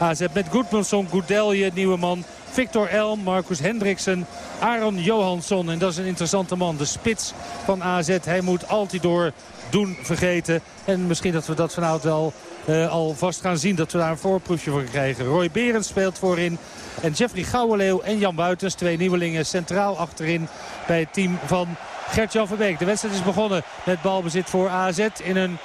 AZ met Goedmanson, Goudelje, nieuwe man. Victor Elm, Marcus Hendriksen, Aaron Johansson. En dat is een interessante man. De spits van AZ. Hij moet altijd door doen vergeten. En misschien dat we dat vanavond wel uh, al vast gaan zien. Dat we daar een voorproefje voor krijgen. Roy Berends speelt voorin. En Jeffrey Gouwenleeuw en Jan Buitens. Twee nieuwelingen centraal achterin bij het team van Gert-Jan Verbeek. De wedstrijd is begonnen met balbezit voor AZ in een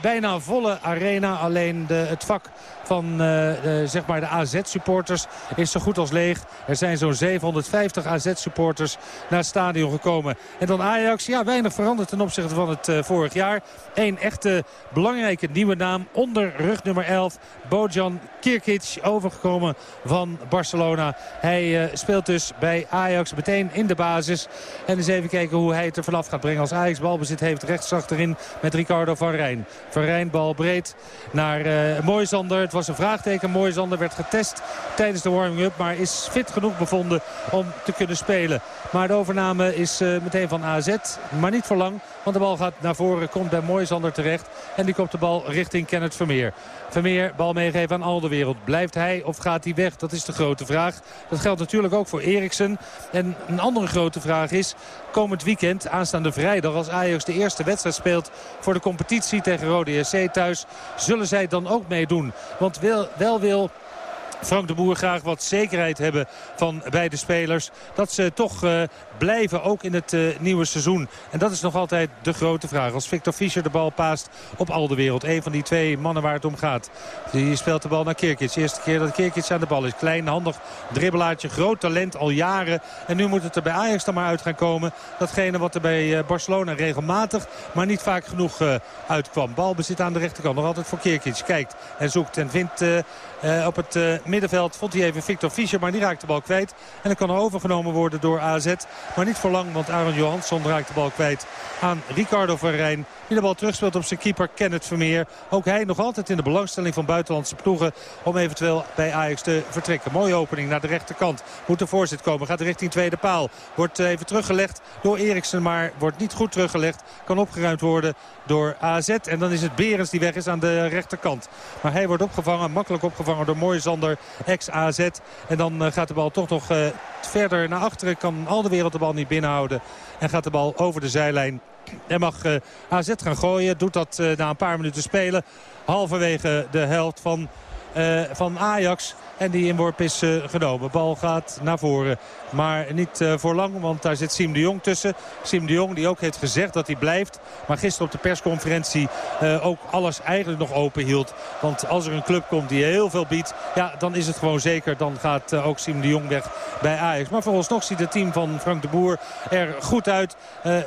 bijna volle arena. Alleen de, het vak van de, zeg maar de AZ-supporters is zo goed als leeg. Er zijn zo'n 750 AZ-supporters naar het stadion gekomen. En dan Ajax, ja, weinig veranderd ten opzichte van het vorig jaar. Eén echte belangrijke nieuwe naam onder rug nummer 11. Bojan Kirkic, overgekomen van Barcelona. Hij speelt dus bij Ajax meteen in de basis. En eens even kijken hoe hij het er vanaf gaat brengen. Als Ajax balbezit heeft rechts achterin met Ricardo van Rijn. Rijn bal breed naar uh, Moisander. Het was een vraagteken. Moisander werd getest tijdens de warming-up. Maar is fit genoeg bevonden om te kunnen spelen. Maar de overname is uh, meteen van AZ. Maar niet voor lang. Want de bal gaat naar voren. Komt bij Moisander terecht. En die komt de bal richting Kenneth Vermeer. Vermeer, bal meegeven aan Alderwereld. Blijft hij of gaat hij weg? Dat is de grote vraag. Dat geldt natuurlijk ook voor Eriksen. En een andere grote vraag is... komend weekend, aanstaande vrijdag... als Ajax de eerste wedstrijd speelt voor de competitie tegen Rode SC thuis... zullen zij dan ook meedoen. Want wel, wel wil Frank de Boer graag wat zekerheid hebben van beide spelers. Dat ze toch uh, blijven, ook in het uh, nieuwe seizoen. En dat is nog altijd de grote vraag. Als Victor Fischer de bal paast op al de wereld. Een van die twee mannen waar het om gaat. Die speelt de bal naar Kirkic. Eerste keer dat Kirkic aan de bal is. Klein, handig dribbelaartje. Groot talent al jaren. En nu moet het er bij Ajax dan maar uit gaan komen. Datgene wat er bij uh, Barcelona regelmatig, maar niet vaak genoeg uitkwam. Bal bezit aan de rechterkant. Nog altijd voor Kirkic. Kijkt en zoekt en vindt op het middenveld vond hij even Victor Fischer, maar die raakt de bal kwijt. En dan kan er overgenomen worden door AZ. Maar niet voor lang, want Aaron Johansson raakt de bal kwijt aan Ricardo van Rijn. Die de bal terugspeelt op zijn keeper Kenneth Vermeer. Ook hij nog altijd in de belangstelling van buitenlandse ploegen om eventueel bij Ajax te vertrekken. Mooie opening naar de rechterkant. Moet de voorzit komen. Gaat richting tweede paal. Wordt even teruggelegd door Eriksen, maar wordt niet goed teruggelegd. Kan opgeruimd worden door AZ. En dan is het Berens die weg is aan de rechterkant. Maar hij wordt opgevangen, makkelijk opgevangen door Moisander, ex-AZ. En dan uh, gaat de bal toch nog uh, verder naar achteren. Kan al de wereld de bal niet binnenhouden. En gaat de bal over de zijlijn. En mag uh, AZ gaan gooien. Doet dat na een paar minuten spelen. Halverwege de helft van, van Ajax. En die inworp is uh, genomen. Bal gaat naar voren. Maar niet uh, voor lang, want daar zit Siem de Jong tussen. Siem de Jong die ook heeft gezegd dat hij blijft. Maar gisteren op de persconferentie uh, ook alles eigenlijk nog open hield. Want als er een club komt die heel veel biedt, ja, dan is het gewoon zeker. Dan gaat ook Siem de Jong weg bij Ajax. Maar vooralsnog ziet het team van Frank de Boer er goed uit.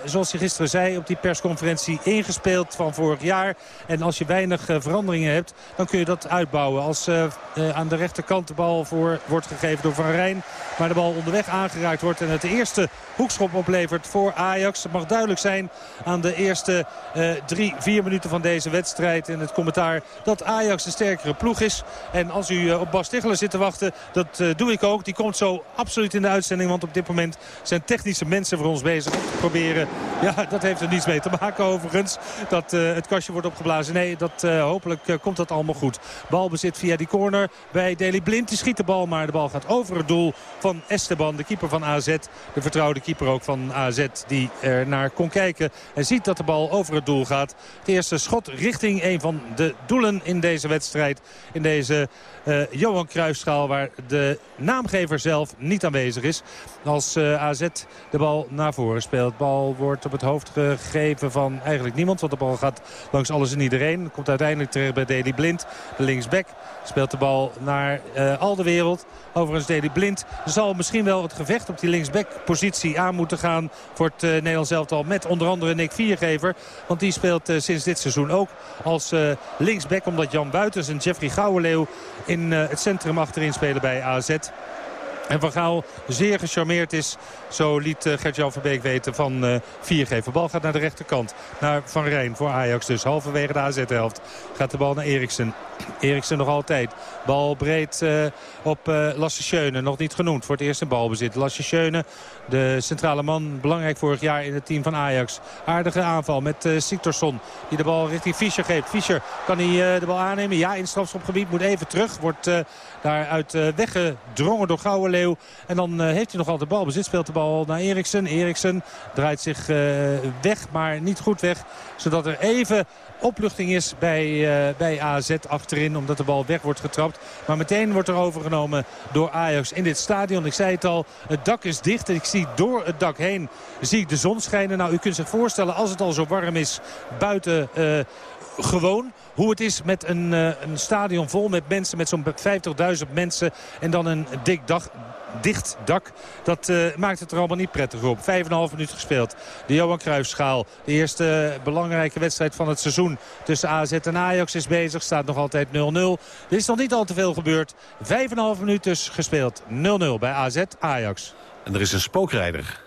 zoals hij gisteren zei op die persconferentie, ingespeeld van vorig jaar. En als je weinig veranderingen hebt, dan kun je dat uitbouwen. Als aan de rechterkant de bal voor wordt gegeven door Van Rijn. Maar de bal onderweg aangeraakt wordt en het de eerste hoekschop oplevert voor Ajax. Het mag duidelijk zijn aan de eerste uh, drie, vier minuten van deze wedstrijd. In het commentaar dat Ajax een sterkere ploeg is. En als u uh, op Bas Tichelen zit te wachten, dat uh, doe ik ook. Die komt zo absoluut in de uitzending. Want op dit moment zijn technische mensen voor ons bezig om te proberen. Ja, dat heeft er niets mee te maken overigens. Dat het kastje wordt opgeblazen. Nee, dat, hopelijk komt dat allemaal goed. Balbezit via die corner bij Deli Blind. Die schiet de bal, maar de bal gaat over het doel van Esteban. De keeper van AZ. De vertrouwde keeper ook van AZ. Die er naar kon kijken. En ziet dat de bal over het doel gaat. Het eerste schot richting een van de doelen in deze wedstrijd. In deze uh, Johan Cruijffschaal waar de naamgever zelf niet aanwezig is. Als uh, AZ de bal naar voren speelt. De bal wordt op het hoofd gegeven van eigenlijk niemand. Want de bal gaat langs alles en iedereen. Komt uiteindelijk terecht bij Deli Blind. De linksback speelt de bal naar uh, al de wereld. Overigens Deli Blind zal misschien wel het gevecht op die linksback-positie aan moeten gaan... voor het uh, Nederlands elftal met onder andere Nick Viergever. Want die speelt uh, sinds dit seizoen ook als linksback... omdat Jan Buitens en Jeffrey Gouwenleeuw in het centrum achterin spelen bij AZ. En Van Gaal zeer gecharmeerd is. Zo liet uh, Gert-Jan Verbeek weten van uh, 4 Bal gaat naar de rechterkant. Naar Van Rijn voor Ajax dus. Halverwege de AZ-helft gaat de bal naar Eriksen. Eriksen nog altijd. Bal breed uh, op Lasse Schöne. Nog niet genoemd voor het eerste balbezit. Lasse Schöne, de centrale man. Belangrijk vorig jaar in het team van Ajax. Aardige aanval met uh. Die de bal richting Fischer geeft. Fischer kan hij de bal aannemen. Ja, in strafschopgebied. Moet even terug. Wordt daaruit weggedrongen door Gouwenleeuw. En dan heeft hij nog altijd de bal. Bezit speelt de bal naar Eriksen. Eriksen draait zich weg, maar niet goed weg. Zodat er even opluchting is bij, uh, bij AZ achterin. Omdat de bal weg wordt getrapt. Maar meteen wordt er overgenomen door Ajax in dit stadion. Ik zei het al, het dak is dicht. En ik zie door het dak heen zie ik de zon schijnen. Nou, u kunt zich voorstellen als het al zo warm is buiten... Uh, gewoon hoe het is met een, uh, een stadion vol met mensen, met zo'n 50.000 mensen. En dan een dik dag, dicht dak. Dat uh, maakt het er allemaal niet prettig op. Vijf en een half minuut gespeeld. De Johan Cruijffschaal. De eerste belangrijke wedstrijd van het seizoen tussen AZ en Ajax is bezig. Staat nog altijd 0-0. Er is nog niet al te veel gebeurd. Vijf en een half minuut dus gespeeld. 0-0 bij AZ Ajax. En er is een spookrijder.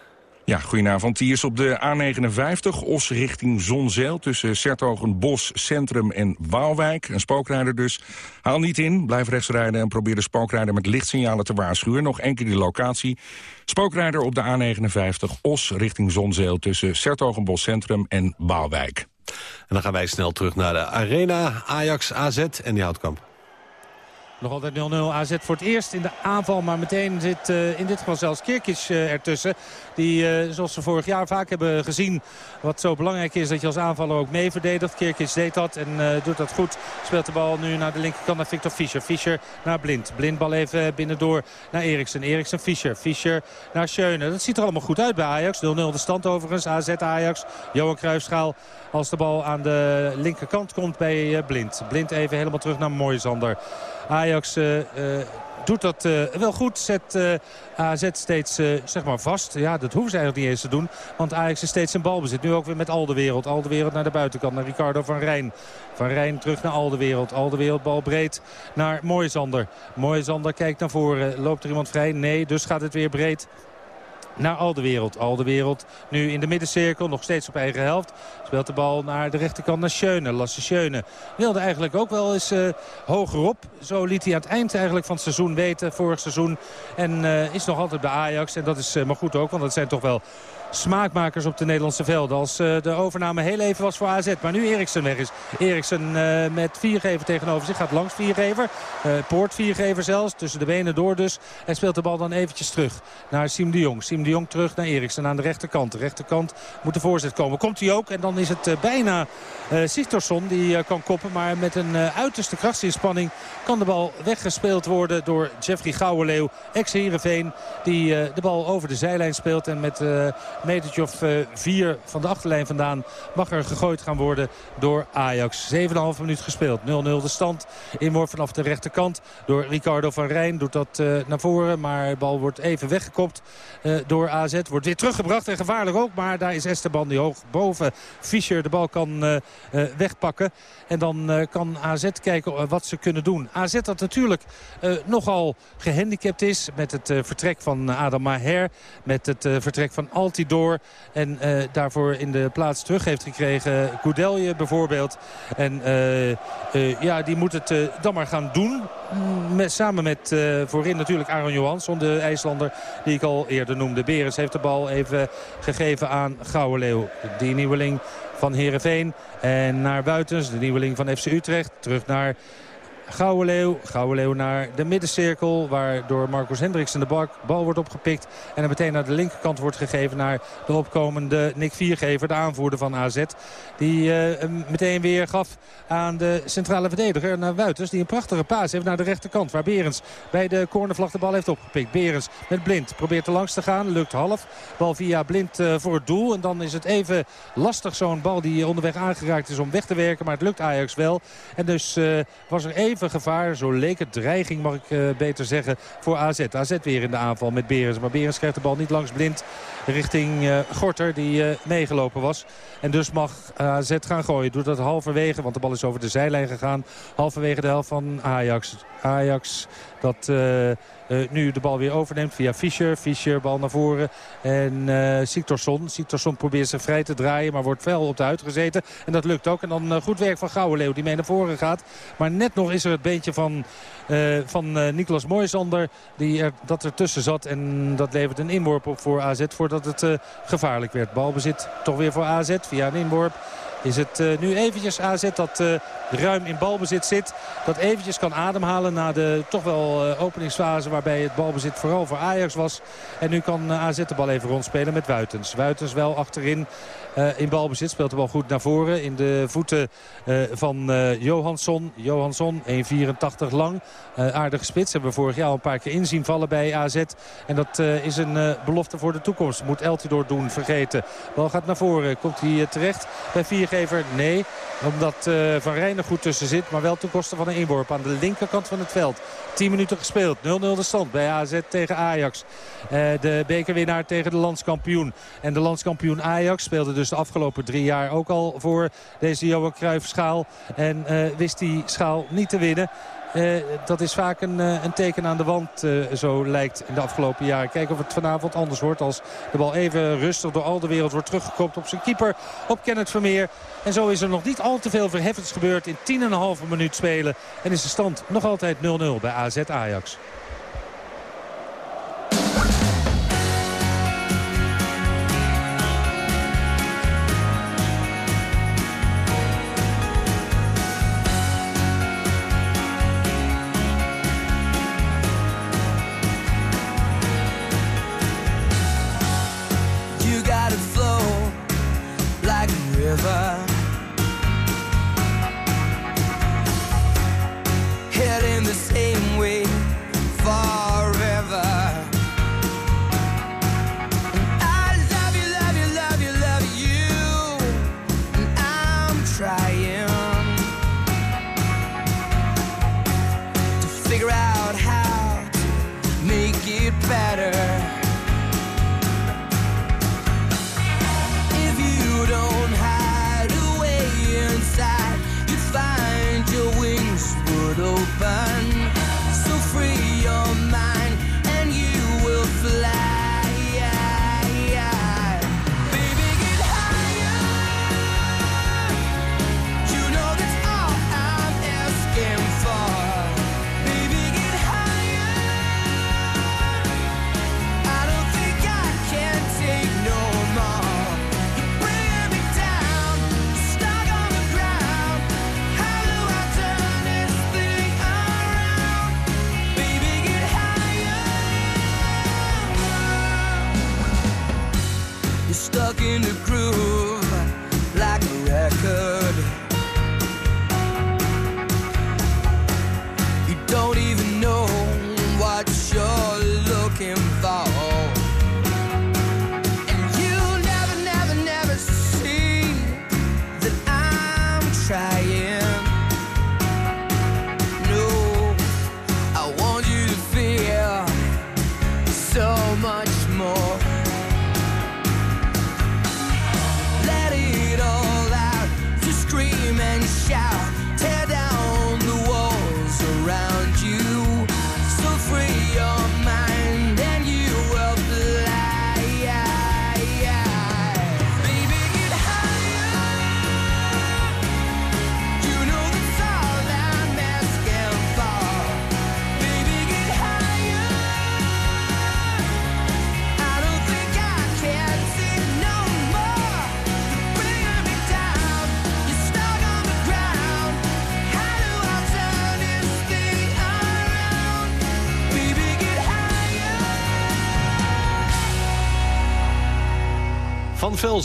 Ja, goedenavond. Hier is op de A59, Os richting Zonzeel... tussen Sertogenbos, Centrum en Waalwijk. Een spookrijder dus. Haal niet in, blijf rechts rijden en probeer de spookrijder met lichtsignalen te waarschuwen. Nog één keer die locatie. Spookrijder op de A59, Os richting Zonzeel... tussen Sertogenbos Centrum en Waalwijk. En dan gaan wij snel terug naar de Arena, Ajax, AZ en die Houtkamp. Nog altijd 0-0 AZ voor het eerst in de aanval. Maar meteen zit uh, in dit geval zelfs Kirkic uh, ertussen. Die, uh, zoals we vorig jaar vaak hebben gezien... wat zo belangrijk is dat je als aanvaller ook mee verdedigt. Kirkic deed dat en doet dat goed. Speelt de bal nu naar de linkerkant naar Victor Fischer. Fischer naar Blind. Blind bal even binnendoor naar Eriksen. Eriksen Fischer. Fischer naar Schöne. Dat ziet er allemaal goed uit bij Ajax. 0-0 de stand overigens. AZ Ajax. Johan Cruijffschaal als de bal aan de linkerkant komt bij Blind. Blind even helemaal terug naar Moisander. Ajax uh, doet dat wel goed. Zet uh, AZ steeds zeg maar vast. Ja, dat hoeven ze eigenlijk niet eens te doen. Want Ajax is steeds zijn balbezit. Nu ook weer met Aldewereld. Aldewereld naar de buitenkant. Naar Ricardo van Rijn. Van Rijn terug naar Aldewereld. Aldewereld bal breed naar Mooisander. Mooisander kijkt naar voren. Loopt er iemand vrij? Nee, dus gaat het weer breed naar Aldewereld. Aldewereld nu in de middencirkel, nog steeds op eigen helft. Speelt de bal naar de rechterkant naar Schöne. Lasse Schöne wilde eigenlijk ook wel eens uh, hogerop. Zo liet hij aan het eind eigenlijk van het seizoen weten, vorig seizoen. En uh, is nog altijd bij Ajax. En dat is uh, maar goed ook, want dat zijn toch wel smaakmakers op de Nederlandse velden. Als uh, de overname heel even was voor AZ. Maar nu Eriksen weg is. Eriksen uh, met viergever tegenover zich. Gaat langs viergever. Uh, Poort viergever zelfs. Tussen de benen door dus. En speelt de bal dan eventjes terug naar Siem de Jong. Siem de Jong terug naar Eriksen aan de rechterkant. De rechterkant moet de voorzet komen. Komt hij ook. En dan is het bijna Sigtorsson die kan koppen. Maar met een uiterste krachtsinspanning kan de bal weggespeeld worden door Jeffrey Gouwenleeuw. Ex-Herenveen die de bal over de zijlijn speelt. En met metertje of uh, vier van de achterlijn vandaan mag er gegooid gaan worden door Ajax. 7,5 minuut gespeeld. 0-0 de stand. Inworp vanaf de rechterkant door Ricardo van Rijn. Doet dat uh, naar voren, maar de bal wordt even weggekopt uh, door AZ. Wordt weer teruggebracht en gevaarlijk ook. Maar daar is Esteban die hoog boven Fischer de bal kan wegpakken. En dan kan AZ kijken wat ze kunnen doen. AZ dat natuurlijk nogal gehandicapt is met het vertrek van Adam Maher. Met het vertrek van Altidor door. En uh, daarvoor in de plaats terug heeft gekregen. Koudelje bijvoorbeeld. En uh, uh, ja, die moet het dan maar gaan doen. Met, samen met voorin natuurlijk Aaron Johansson, de IJslander die ik al eerder noemde. Berens heeft de bal even gegeven aan Gouwenleeuw. Die nieuweling van Heerenveen. En naar Buitens, de nieuweling van FC Utrecht. Terug naar Gouwenleeuw. Gouwenleeuw naar de middencirkel. Waar door Marcus Hendriksen de bal, wordt opgepikt. En dan meteen naar de linkerkant wordt gegeven naar de opkomende Nick Viergever. De aanvoerder van AZ. Die uh, meteen weer gaf aan de centrale verdediger. Naar Wuiters. Die een prachtige paas heeft naar de rechterkant. Waar Berens bij de cornervlag de bal heeft opgepikt. Berens met Blind probeert er langs te gaan. Lukt half. Bal via Blind uh, voor het doel. En dan is het even lastig zo'n bal die onderweg aangeraakt is om weg te werken. Maar het lukt Ajax wel. En dus uh, was er even gevaar. Zo leek het dreiging, mag ik beter zeggen, voor AZ. AZ weer in de aanval met Berens. Maar Berens krijgt de bal niet langs blind richting uh, Gorter die uh, meegelopen was. En dus mag AZ gaan gooien. Doet dat halverwege, want de bal is over de zijlijn gegaan. Halverwege de helft van Ajax. Ajax dat uh, uh, nu de bal weer overneemt via Fischer. Fischer bal naar voren. En uh, Siktorsson. Siktorsson probeert zich vrij te draaien. Maar wordt fel op de huid gezeten. En dat lukt ook. En dan goed werk van Gouwenleeuw die mee naar voren gaat. Maar net nog is er het beentje van, van Moisander. Die er, dat ertussen zat. En dat levert een inworp op voor AZ. Voordat het gevaarlijk werd. Balbezit toch weer voor AZ via een inworp is het uh, nu eventjes AZ dat uh, ruim in balbezit zit. Dat eventjes kan ademhalen na de toch wel uh, openingsfase waarbij het balbezit vooral voor Ajax was. En nu kan AZ de bal even rondspelen met Wuitens. Wuitens wel achterin uh, in balbezit. Speelt de bal goed naar voren in de voeten uh, van uh, Johansson. Johansson 1,84 lang. aardige spits. Hebben we vorig jaar een paar keer inzien vallen bij AZ. En dat is een belofte voor de toekomst. Moet Eltidoor doen, vergeten. Bal gaat naar voren. Komt hij terecht bij viergever? Nee. Omdat Van Rijn er goed tussen zit. Maar wel ten koste van een inworp aan de linkerkant van het veld. 10 minuten gespeeld. 0-0 de stand bij AZ tegen Ajax. de bekerwinnaar tegen de landskampioen. En de landskampioen Ajax speelde dus de afgelopen drie jaar ook al voor deze Johan Cruijff schaal. En uh, wist die schaal niet te winnen. Uh, dat is vaak een, uh, een, teken aan de wand, zo lijkt in de afgelopen jaren. Kijken of het vanavond anders wordt als de bal even rustig door al de wereld wordt teruggekopt op zijn keeper. Op Kenneth Vermeer. En zo is er nog niet al te veel verheffends gebeurd in 10,5 minuut spelen. En is de stand nog altijd 0-0 bij AZ Ajax.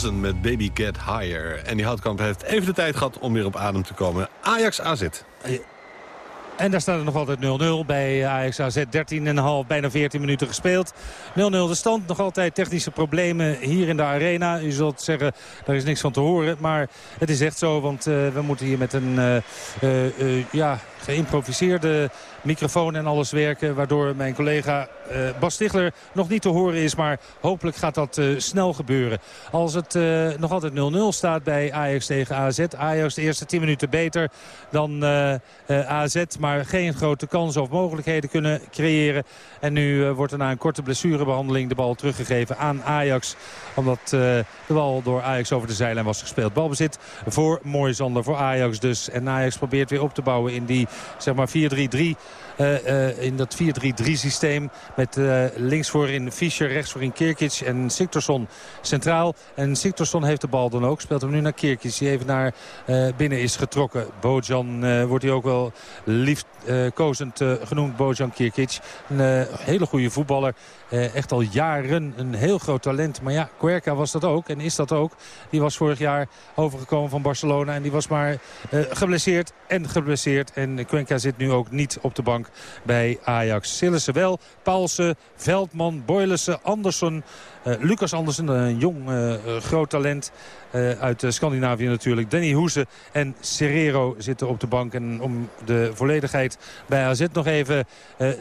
Met Baby Get Higher. En die Houtkamp heeft even de tijd gehad om weer op adem te komen. Ajax AZ. En daar staat het nog altijd 0-0 bij Ajax AZ. 13,5, bijna 14 minuten gespeeld. 0-0 de stand. Nog altijd technische problemen hier in de arena. U zult zeggen, daar is niks van te horen. Maar het is echt zo, want uh, we moeten hier met een uh, uh, ja, geïmproviseerde microfoon en alles werken. Waardoor mijn collega uh, Bas Stigler nog niet te horen is. Maar hopelijk gaat dat uh, snel gebeuren. Als het uh, nog altijd 0-0 staat bij Ajax tegen AZ. Ajax de eerste 10 minuten beter dan AZ. Maar geen grote kansen of mogelijkheden kunnen creëren. En nu wordt er na een korte blessurebehandeling de bal teruggegeven aan Ajax. Omdat de bal door Ajax over de zijlijn was gespeeld. Balbezit voor Moisander, voor Ajax dus. En Ajax probeert weer op te bouwen in die zeg maar 4-3-3 uh, uh, in dat 4-3-3 systeem. Met uh, links voorin Fischer, rechts voorin Kirkic en Siktorsson centraal. En Siktorsson heeft de bal dan ook. Speelt hem nu naar Kirkic die even naar binnen is getrokken. Bojan wordt hij ook wel liefkozend genoemd. Bojan Kirkic. Een hele goede voetballer. echt al jaren een heel groot talent. Maar ja, Cuerca was dat ook en is dat ook. Die was vorig jaar overgekomen van Barcelona. En die was maar geblesseerd en geblesseerd. En Cuenca zit nu ook niet op de bank bij Ajax. Sillissen wel, Paulsen, Veldman, Boylissen, Andersen... Uh, Lucas Andersen, een jong uh, groot talent uit Scandinavië natuurlijk. Danny Hoese en Serrero zitten op de bank. En om de volledigheid bij AZ nog even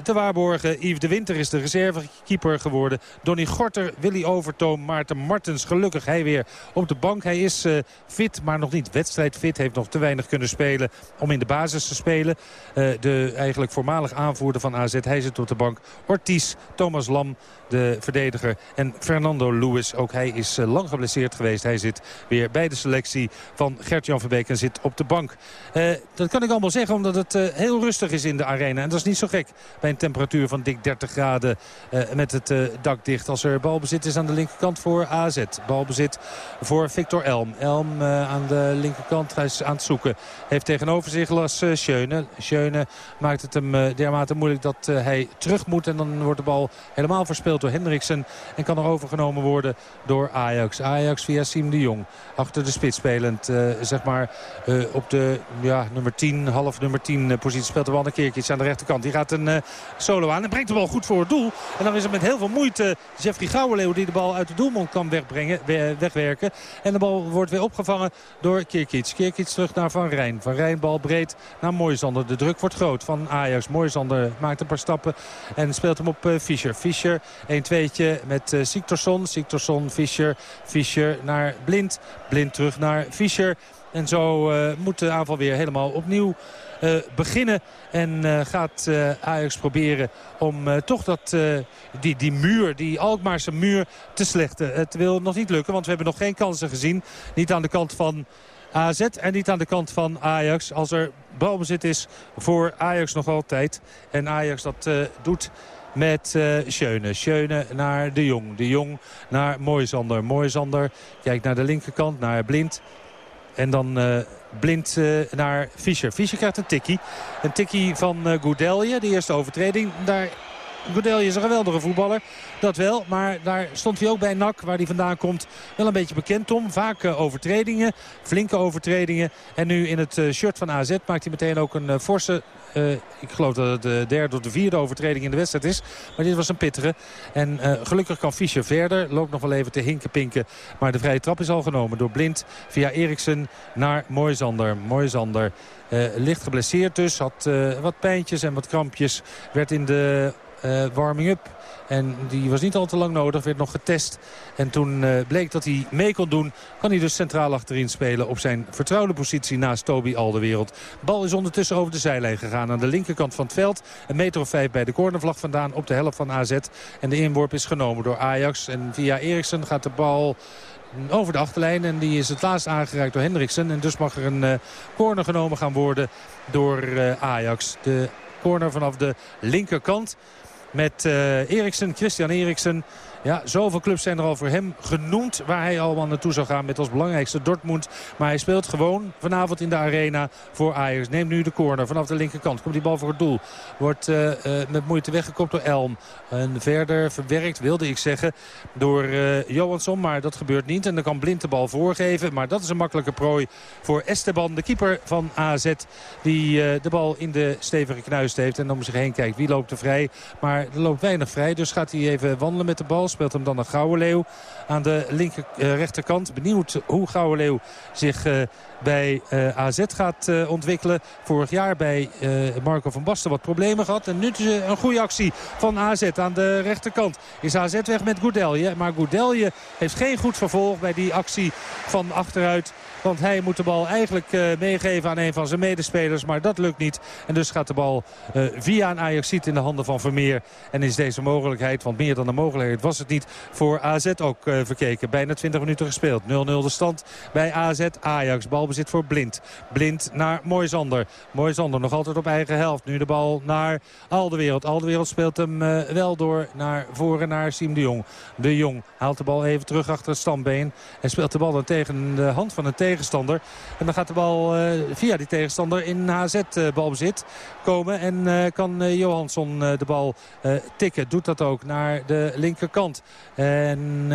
te waarborgen. Yves de Winter is de reservekeeper geworden. Donny Gorter, Willy Overtoom, Maarten Martens. Gelukkig hij weer op de bank. Hij is fit, maar nog niet wedstrijdfit. Heeft nog te weinig kunnen spelen om in de basis te spelen. de eigenlijk voormalig aanvoerder van AZ. Hij zit op de bank. Ortiz, Thomas Lam, de verdediger. En Fernando Lewis, ook hij is eh, lang geblesseerd geweest. Hij zit weer bij de selectie van Gert-Jan Verbeek en zit op de bank. Uh, dat kan ik allemaal zeggen omdat het uh, heel rustig is in de arena. En dat is niet zo gek bij een temperatuur van dik 30 graden met het dak dicht. Als er balbezit is aan de linkerkant voor AZ. Balbezit voor Victor Elm. Elm aan de linkerkant, hij is aan het zoeken. Heeft tegenover zich Las Schöne. Schöne maakt het hem dermate moeilijk dat hij terug moet. En dan wordt de bal helemaal verspeeld door Hendriksen. En kan er overgenomen worden door Ajax. Ajax via Siem de Jong. Achter de spits spelend. Uh, zeg maar uh, op de ja, nummer 10, half nummer 10 uh, positie. Speelt de een keertje aan de rechterkant. Die gaat een solo aan en brengt de bal goed voor het doel. En dan is het met heel veel moeite Jeffrey Gouwenleeuw die de bal uit de doelmond kan wegbrengen, wegwerken. En de bal wordt weer opgevangen door Kirkic. Kirkic terug naar Van Rijn. Van Rijn bal breed naar Moisander. De druk wordt groot van Ajax. Moisander maakt een paar stappen en speelt hem op Fischer. Fischer 1-2'tje met uh, Siktorsson. Fischer. Fischer naar Blind. Blind terug naar Fischer. En zo uh, moet de aanval weer helemaal opnieuw uh, beginnen. En uh, gaat Ajax proberen om toch dat, die, die muur, die Alkmaarse muur te slechten. Het wil nog niet lukken, want we hebben nog geen kansen gezien. Niet aan de kant van AZ en niet aan de kant van Ajax. Als er balbezit is voor Ajax nog altijd. En Ajax dat doet met uh, Schöne. Schöne naar De Jong. De Jong naar Moisander. Moisander kijkt naar de linkerkant, naar Blind. En dan uh, Blind uh, naar Fischer. Fischer krijgt een tikkie. Een tikkie van uh, Goudelje. De eerste overtreding. Daar Goudelje is een geweldige voetballer. Dat wel, maar daar stond hij ook bij NAC, waar hij vandaan komt. Wel een beetje bekend om. Vaak overtredingen, flinke overtredingen. En nu in het shirt van AZ maakt hij meteen ook een forse uh, ik geloof dat het de derde of de vierde overtreding in de wedstrijd is. Maar dit was een pittige. En gelukkig kan Fischer verder. Loopt nog wel even te hinken pinken. Maar de vrije trap is al genomen door Blind via Eriksen naar Moisander. Moisander uh, licht geblesseerd dus. Had wat pijntjes en wat krampjes. Werd in de warming-up en die was niet al te lang nodig, werd nog getest. En toen uh, bleek dat hij mee kon doen. Kan hij dus centraal achterin spelen op zijn vertrouwde positie naast Toby Alderwereld. Bal is ondertussen over de zijlijn gegaan aan de linkerkant van het veld. Een meter of vijf bij de cornervlag vandaan op de helft van AZ. En de inworp is genomen door Ajax. En via Eriksen gaat de bal over de achterlijn. En die is het laatst aangeraakt door Hendriksen. En dus mag er een uh, corner genomen gaan worden door Ajax. De corner vanaf de linkerkant. Met uh, Eriksen, Christian Eriksen. Ja, zoveel clubs zijn er al voor hem genoemd waar hij allemaal naartoe zou gaan met als belangrijkste Dortmund. Maar hij speelt gewoon vanavond in de arena voor Ajax. Neemt nu de corner vanaf de linkerkant. Komt die bal voor het doel. Wordt uh, uh, met moeite weggekopt door Elm. En verder verwerkt, wilde ik zeggen, door uh, Johansson. Maar dat gebeurt niet. En dan kan Blind de bal voorgeven. Maar dat is een makkelijke prooi voor Esteban, de keeper van AZ. Die de bal in de stevige knuist heeft en om zich heen kijkt. Wie loopt er vrij? Maar er loopt weinig vrij. Dus gaat hij even wandelen met de bal speelt hem dan naar Gouwenleeuw aan de linker, uh, rechterkant. Benieuwd hoe Gouwenleeuw zich uh, bij AZ gaat ontwikkelen. Vorig jaar bij Marco van Basten wat problemen gehad. En nu een goede actie van AZ aan de rechterkant. Is AZ weg met Goudelje. Maar Goudelje heeft geen goed vervolg bij die actie van achteruit. Want hij moet de bal eigenlijk meegeven aan een van zijn medespelers. Maar dat lukt niet. En dus gaat de bal via een Ajaxiet in de handen van Vermeer. En is deze mogelijkheid, want meer dan een mogelijkheid was het niet... voor AZ ook verkeken. Bijna 20 minuten gespeeld. 0-0 de stand bij AZ Ajax. Balbezit voor Blind. Blind naar Moisander. Moisander nog altijd op eigen helft. Nu de bal naar Aldewereld. Aldewereld speelt hem wel door naar voren naar Siem de Jong. De Jong haalt de bal even terug achter het stambeen. En speelt de bal dan tegen de hand van een tegenstander. En dan gaat de bal via die tegenstander in AZ balbezit komen. En kan Johansson de bal tikken. Doet dat ook naar de linkerkant. En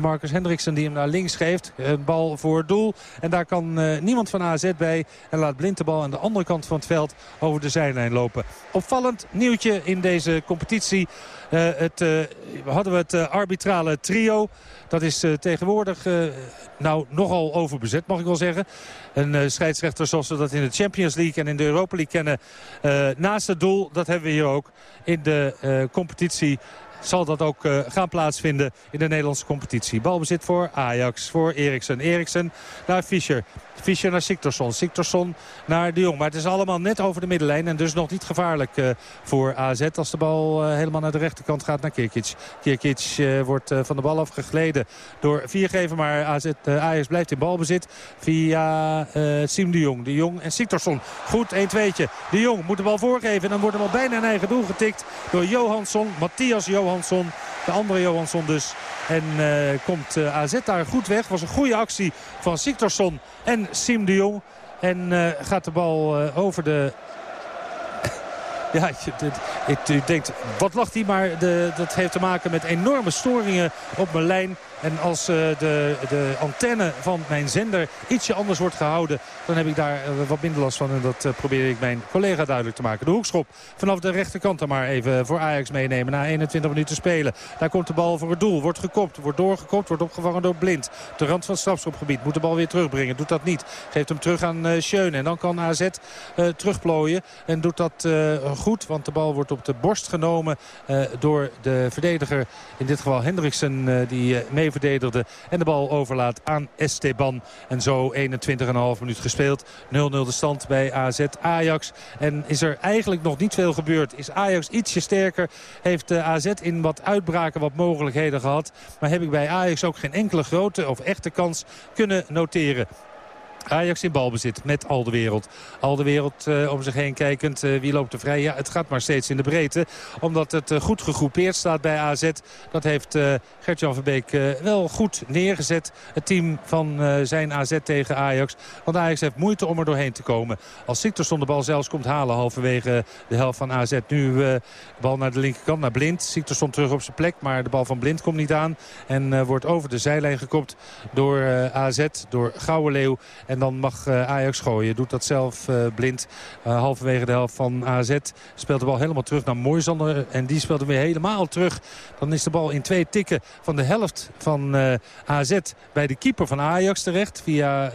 Marcus Hendriksen die hem naar links geeft. Een bal voor doel. En daar kan niemand van AZ bij. En laat Blind de bal aan de andere kant van het veld over de zijlijn lopen. Opvallend nieuwtje in deze competitie. Uh, het, uh, hadden we het uh, arbitrale trio. Dat is tegenwoordig nou, nogal overbezet, mag ik wel zeggen. Een scheidsrechter zoals we dat in de Champions League en in de Europa League kennen. naast het doel, dat hebben we hier ook in de competitie zal dat ook uh, gaan plaatsvinden in de Nederlandse competitie. Balbezit voor Ajax, voor Eriksen. Eriksen naar Fischer. Fischer naar Siktorsson. Siktorsson naar de Jong. Maar het is allemaal net over de middenlijn. En dus nog niet gevaarlijk uh, voor AZ. Als de bal uh, helemaal naar de rechterkant gaat naar Kirkic. Kirkic wordt van de bal afgegleden door viergever. Maar AZ, Ajax blijft in balbezit via Siem de Jong. De Jong en Siktorsson. Goed, 1-2'tje. De Jong moet de bal voorgeven. En dan wordt de bal bijna in eigen doel getikt door Johansson. Matthias Johansson. De andere Johansson dus. En uh, komt uh, AZ daar goed weg. Was een goede actie van Siktorsson en Sim de Jong. En uh, gaat de bal over de... ja, je, denkt, wat lacht hij? Maar de, dat heeft te maken met enorme storingen op mijn lijn. En als uh, de, de antenne van mijn zender ietsje anders wordt gehouden... dan heb ik daar uh, wat minder last van. En dat uh, probeer ik mijn collega duidelijk te maken. De hoekschop vanaf de rechterkant dan maar even voor Ajax meenemen. Na 21 minuten spelen. Daar komt de bal voor het doel. Wordt gekopt, wordt doorgekopt, wordt opgevangen door Blind. De rand van het strafschopgebied moet de bal weer terugbrengen. Doet dat niet. Geeft hem terug aan uh, Schöne. En dan kan AZ terugplooien. En doet dat goed, want de bal wordt op de borst genomen door de verdediger. In dit geval Hendriksen, die mee verdedigde. En de bal overlaat aan Esteban. En zo 21,5 minuut gespeeld. 0-0 de stand bij AZ Ajax. En is er eigenlijk nog niet veel gebeurd. Is Ajax ietsje sterker. Heeft AZ in wat uitbraken wat mogelijkheden gehad. Maar heb ik bij Ajax ook geen enkele grote of echte kans kunnen noteren. Ajax in balbezit met al de wereld. Al de wereld uh, om zich heen kijkend. Uh, wie loopt er vrij? Ja, het gaat maar steeds in de breedte. Omdat het uh, goed gegroepeerd staat bij AZ. Dat heeft Gert-Jan Verbeek wel goed neergezet. Het team van zijn AZ tegen Ajax. Want Ajax heeft moeite om er doorheen te komen. Als Siktersson de bal zelfs komt halen halverwege de helft van AZ. Nu de bal naar de linkerkant, naar Blind. Siktersson terug op zijn plek. Maar de bal van Blind komt niet aan. En wordt over de zijlijn gekopt door AZ. Door Leeuw. En dan mag eh, Ajax gooien. Doet dat zelf eh, blind. Eh, halverwege de helft van AZ. Speelt de bal helemaal terug naar Moisander. En die speelt hem weer helemaal terug. Dan is de bal in twee tikken van de helft van AZ bij de keeper van Ajax terecht. Via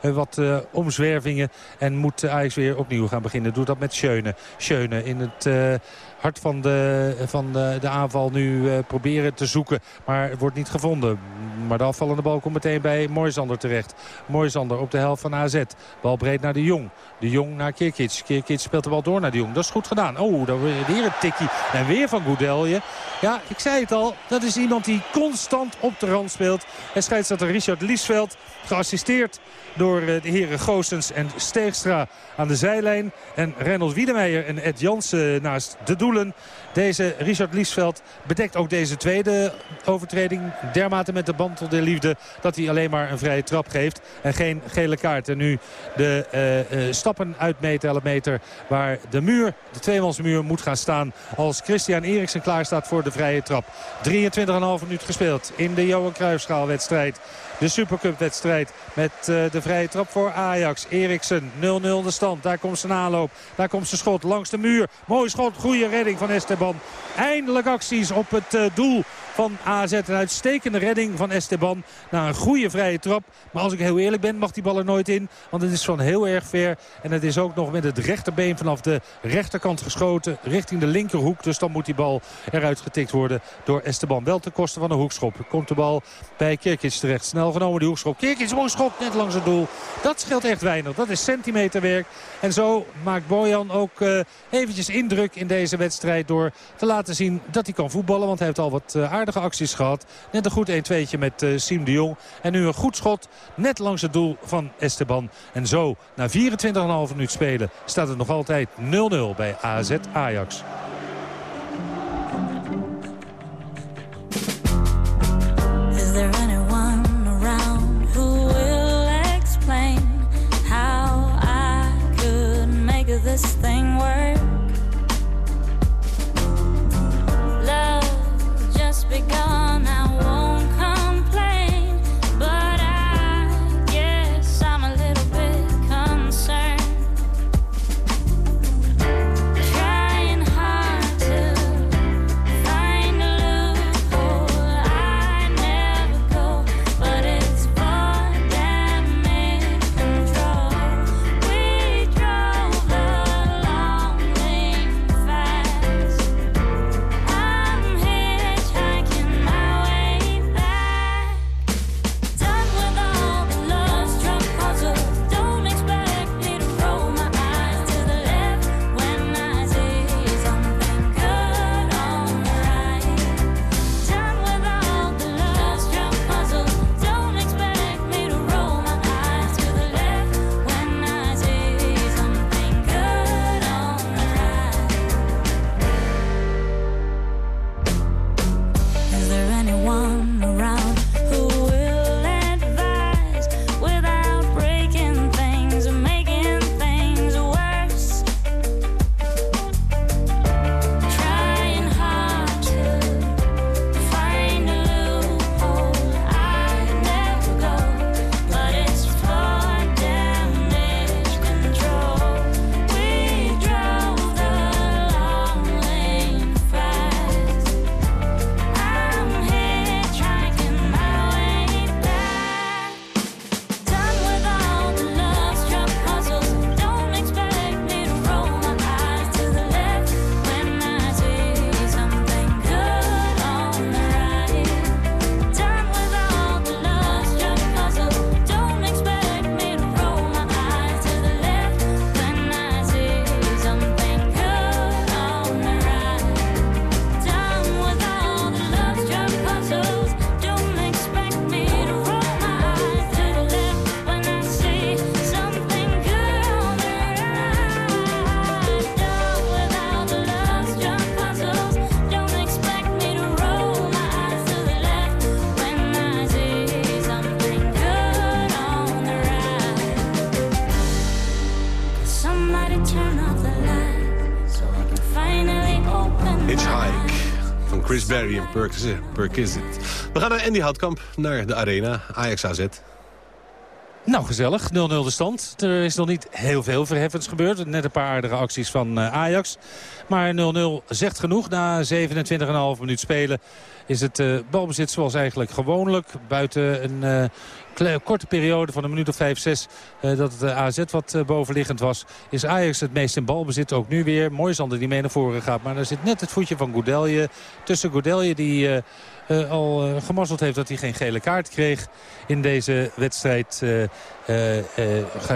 wat omzwervingen. En moet Ajax weer opnieuw gaan beginnen. Doet dat met Schöne. Schöne in het hart van de, van de, de aanval nu uh, proberen te zoeken. Maar wordt niet gevonden. Maar de afvallende bal komt meteen bij Moisander terecht. Moisander op de helft van AZ. Bal breed naar de Jong. De Jong naar Kirkic. Kirkic speelt de bal door naar de Jong. Dat is goed gedaan. Oh, dan weer een tikkie. En weer van Goudelje. Ja, ik zei het al. Dat is iemand die constant op de rand speelt. En scheidsrechter Richard Liesveld. Geassisteerd door eh, de heren Goosens en Steegstra aan de zijlijn. En Reynolds Wiedemeijer en Ed Jansen naast de Deze Richard Liesveld bedekt ook deze tweede overtreding. Dermate met de band de liefde dat hij alleen maar een vrije trap geeft. En geen gele kaart. En nu de uh, uh, stappen 11 meter. Waar de muur, de tweemansmuur moet gaan staan. Als Christian Eriksen klaar staat voor de vrije trap. 23,5 minuut gespeeld in de Johan Cruijffschaal wedstrijd. De Supercup wedstrijd met uh, de vrije trap voor Ajax. Eriksen 0-0 de stand. Daar komt zijn aanloop. Daar komt zijn schot langs de muur. Mooi schot. Goede redding van Esteban. Eindelijk acties op het uh, doel van AZ. Een uitstekende redding van Esteban na een goede vrije trap. Maar als ik heel eerlijk ben mag die bal er nooit in. Want het is van heel erg ver. En het is ook nog met het rechterbeen vanaf de rechterkant geschoten richting de linkerhoek. Dus dan moet die bal eruit getikt worden door Esteban. Wel ten koste van een hoekschop. Komt de bal bij Kirkic terecht. Snel genomen die hoekschop. Kirkic mooi schot net langs het doel. Dat scheelt echt weinig. Dat is centimeterwerk. En zo maakt Bojan ook uh, eventjes indruk in deze wedstrijd door te laten zien dat hij kan voetballen. Want hij heeft al wat uh, aardige acties gehad. Net een goed 1-2'tje met uh, Siem de Jong. En nu een goed schot net langs het doel van Esteban. En zo, na 24,5 minuut spelen, staat het nog altijd 0-0 bij AZ Ajax. Perquisite. We gaan naar Andy Houtkamp, naar de Arena, Ajax AZ. Nou, gezellig. 0-0 de stand. Er is nog niet heel veel verheffends gebeurd. Net een paar aardige acties van eh, Ajax. Maar 0-0 zegt genoeg. Na 27,5 minuut spelen is het eh, balbezit zoals eigenlijk gewoonlijk. Buiten een eh, korte periode van een minuut of 5, 6... eh, dat het eh, AZ wat eh, bovenliggend was... is Ajax het meest in balbezit. Ook nu weer. Mooi Zander die mee naar voren gaat. Maar er zit net het voetje van Goudelje tussen Goudelje... die al gemazzeld heeft dat hij geen gele kaart kreeg in deze wedstrijd.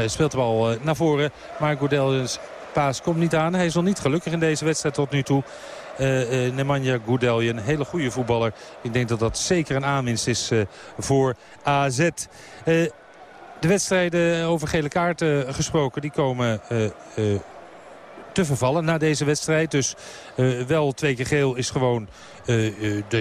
speelt de bal naar voren. Maar Goudeljes paas komt niet aan. Hij is nog niet gelukkig in deze wedstrijd tot nu toe. Eh eh Nemanja Goudelje, een hele goede voetballer. Ik denk dat dat zeker een aanwinst is eh, voor AZ. De wedstrijden over gele kaarten gesproken, die komen te vervallen na deze wedstrijd. Dus wel twee keer geel is gewoon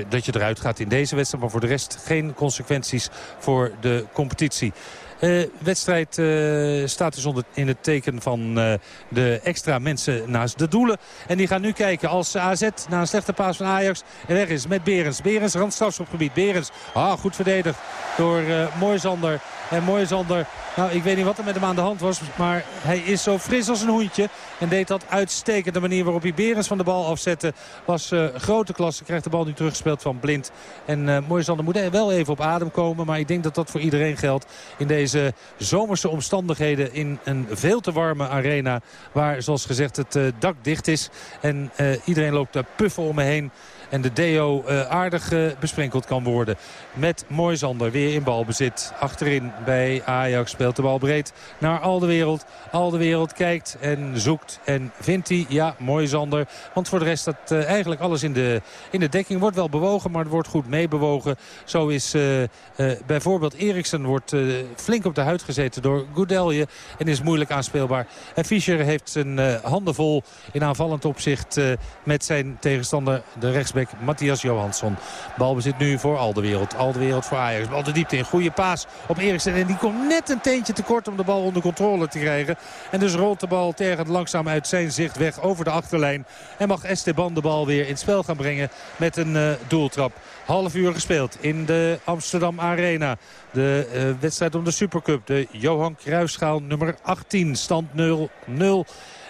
dat je eruit gaat in deze wedstrijd. Maar voor de rest geen consequenties voor de competitie. De wedstrijd eh, staat dus onder, in het teken van eh, de extra mensen naast de doelen. En die gaan nu kijken als AZ na een slechte paas van Ajax weg is met Berens. Berens, randstrafschopgebied. Berens, ah, goed verdedigd door Mooisander. En Mooisander, nou ik weet niet wat er met hem aan de hand was. Maar hij is zo fris als een hoentje. En deed dat uitstekend. De manier waarop hij Berens van de bal afzette was uh, grote klasse. Krijgt de bal nu teruggespeeld van Blind. En uh, Mooisander moet wel even op adem komen. Maar ik denk dat dat voor iedereen geldt in deze zomerse omstandigheden. In een veel te warme arena. Waar zoals gezegd het uh, dak dicht is. En iedereen loopt daar puffen om me heen. En de deo uh, aardig uh, besprenkeld kan worden. Met Moisander weer in balbezit. Achterin bij Ajax speelt de bal breed naar Aldewereld. Aldewereld kijkt en zoekt en vindt hij. Ja, Moisander. Want voor de rest staat uh, eigenlijk alles in de, in de dekking. Wordt wel bewogen, maar het wordt goed meebewogen. Zo is bijvoorbeeld Eriksen wordt flink op de huid gezeten door Goudelje. En is moeilijk aanspeelbaar. En Fischer heeft zijn handen vol in aanvallend opzicht met zijn tegenstander de rechtsback Matthias Johansson. Balbezit nu voor Aldewereld. Aldewereld voor Ajax. Bal de diepte in. Goede paas op Eriksen. En die komt net een teentje tekort om de bal onder controle te krijgen. En dus rolt de bal tergend langzaam uit zijn zicht weg over de achterlijn. En mag Esteban de bal weer in het spel gaan brengen met een uh, doeltrap. Half uur gespeeld in de Amsterdam Arena. De uh, wedstrijd om de Supercup. De Johan Cruijffschaal nummer 18. Stand 0-0.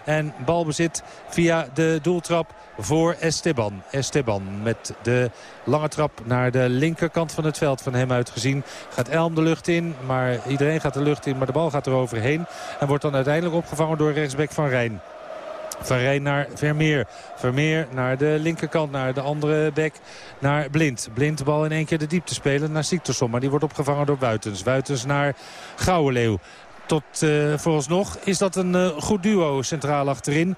En balbezit via de doeltrap voor Esteban. Esteban met de lange trap naar de linkerkant van het veld van hem uitgezien. Gaat Elm de lucht in, maar iedereen gaat de lucht in. Maar de bal gaat er overheen en wordt dan uiteindelijk opgevangen door rechtsback Van Rijn. Van Rijn naar Vermeer. Vermeer naar de linkerkant, naar de andere bek, naar Blind. Blind bal in één keer de diepte spelen naar Siktersson. Maar die wordt opgevangen door Buitens. Buitens naar Gouwenleeuw. Tot uh, vooralsnog is dat een uh, goed duo centraal achterin.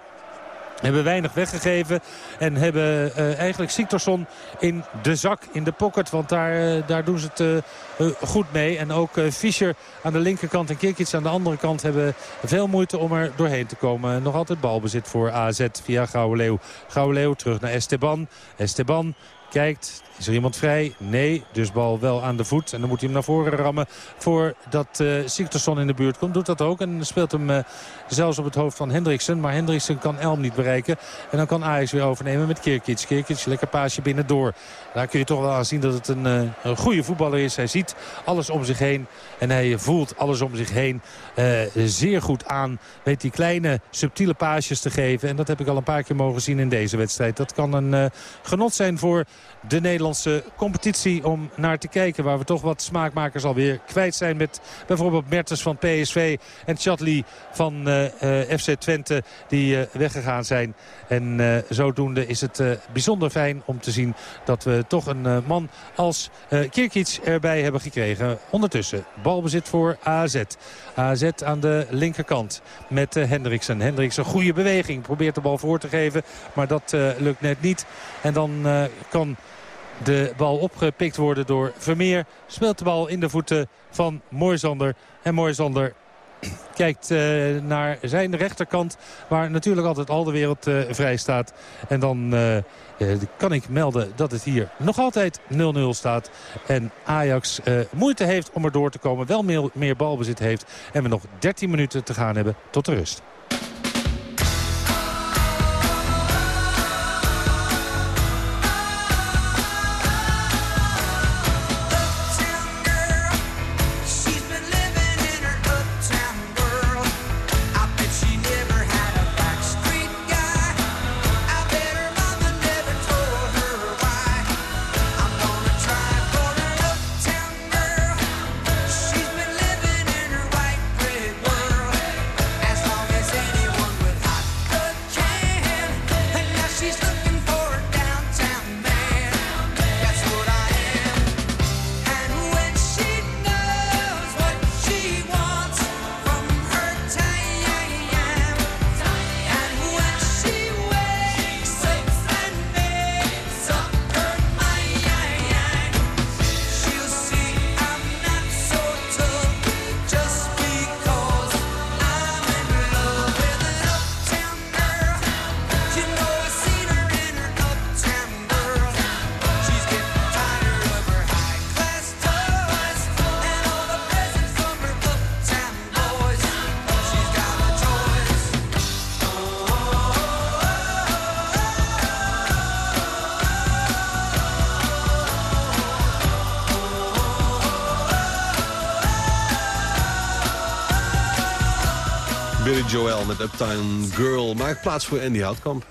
Hebben weinig weggegeven en hebben uh, eigenlijk Siktorsson in de zak, in de pocket. Want daar, uh, daar doen ze het uh, goed mee. En ook Fischer aan de linkerkant en Kirkic aan de andere kant hebben veel moeite om er doorheen te komen. Nog altijd balbezit voor AZ via Gouwenleeuw. Gouwenleeuw terug naar Esteban. Esteban kijkt, is er iemand vrij? Nee, dus bal wel aan de voet. En dan moet hij hem naar voren rammen voordat uh, Siktersson in de buurt komt. Doet dat ook en speelt hem uh, zelfs op het hoofd van Hendriksen. Maar Hendriksen kan Elm niet bereiken. En dan kan Ajax weer overnemen met Kirkic. Kirkic, lekker paasje binnendoor. Daar kun je toch wel aan zien dat het een, uh, een goede voetballer is. Hij ziet alles om zich heen en hij voelt alles om zich heen zeer goed aan. Weet die kleine subtiele paasjes te geven. En dat heb ik al een paar keer mogen zien in deze wedstrijd. Dat kan een genot zijn voor de Competitie om naar te kijken. Waar we toch wat smaakmakers alweer kwijt zijn met bijvoorbeeld Mertens van PSV en Chatli van uh, uh, FC Twente die uh, weggegaan zijn. En zodoende is het bijzonder fijn om te zien dat we toch een man als Kirkic erbij hebben gekregen. Ondertussen balbezit voor AZ. AZ aan de linkerkant met Hendriksen. Hendriksen, goede beweging. Probeert de bal voor te geven, maar dat lukt net niet. En dan kan de bal opgepikt worden door Vermeer. Speelt de bal in de voeten van Moisander. En Moisander kijkt uh, naar zijn rechterkant. Waar natuurlijk altijd al de wereld uh, vrij staat. En dan uh, kan ik melden dat het hier nog altijd 0-0 staat. En Ajax moeite heeft om er door te komen. Wel meer, meer balbezit heeft. En we nog 13 minuten te gaan hebben tot de rust. Billy Joel met Uptown Girl maakt plaats voor Andy Houtkamp.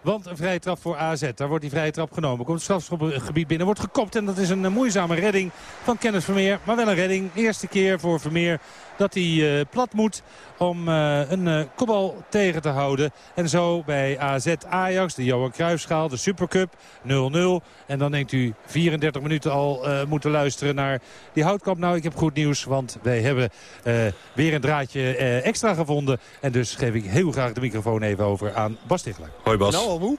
Want een vrije trap voor AZ. Daar wordt die vrije trap genomen. Komt het strafschopgebied binnen. Wordt gekopt. En dat is een eh, moeizame redding van Kenneth Vermeer. Maar wel een redding. Eerste keer voor Vermeer dat hij eh, plat moet om eh, een uh, kopbal tegen te houden. En zo bij AZ Ajax, de Johan Cruijffschaal, de Supercup 0-0. En dan denkt u 34 minuten al uh, moeten luisteren naar die houtkamp. Nou, ik heb goed nieuws, want wij hebben weer een draadje extra gevonden. En dus geef ik heel graag de microfoon even over aan Bas Tichler. Hoi Bas. Nou, Almoe.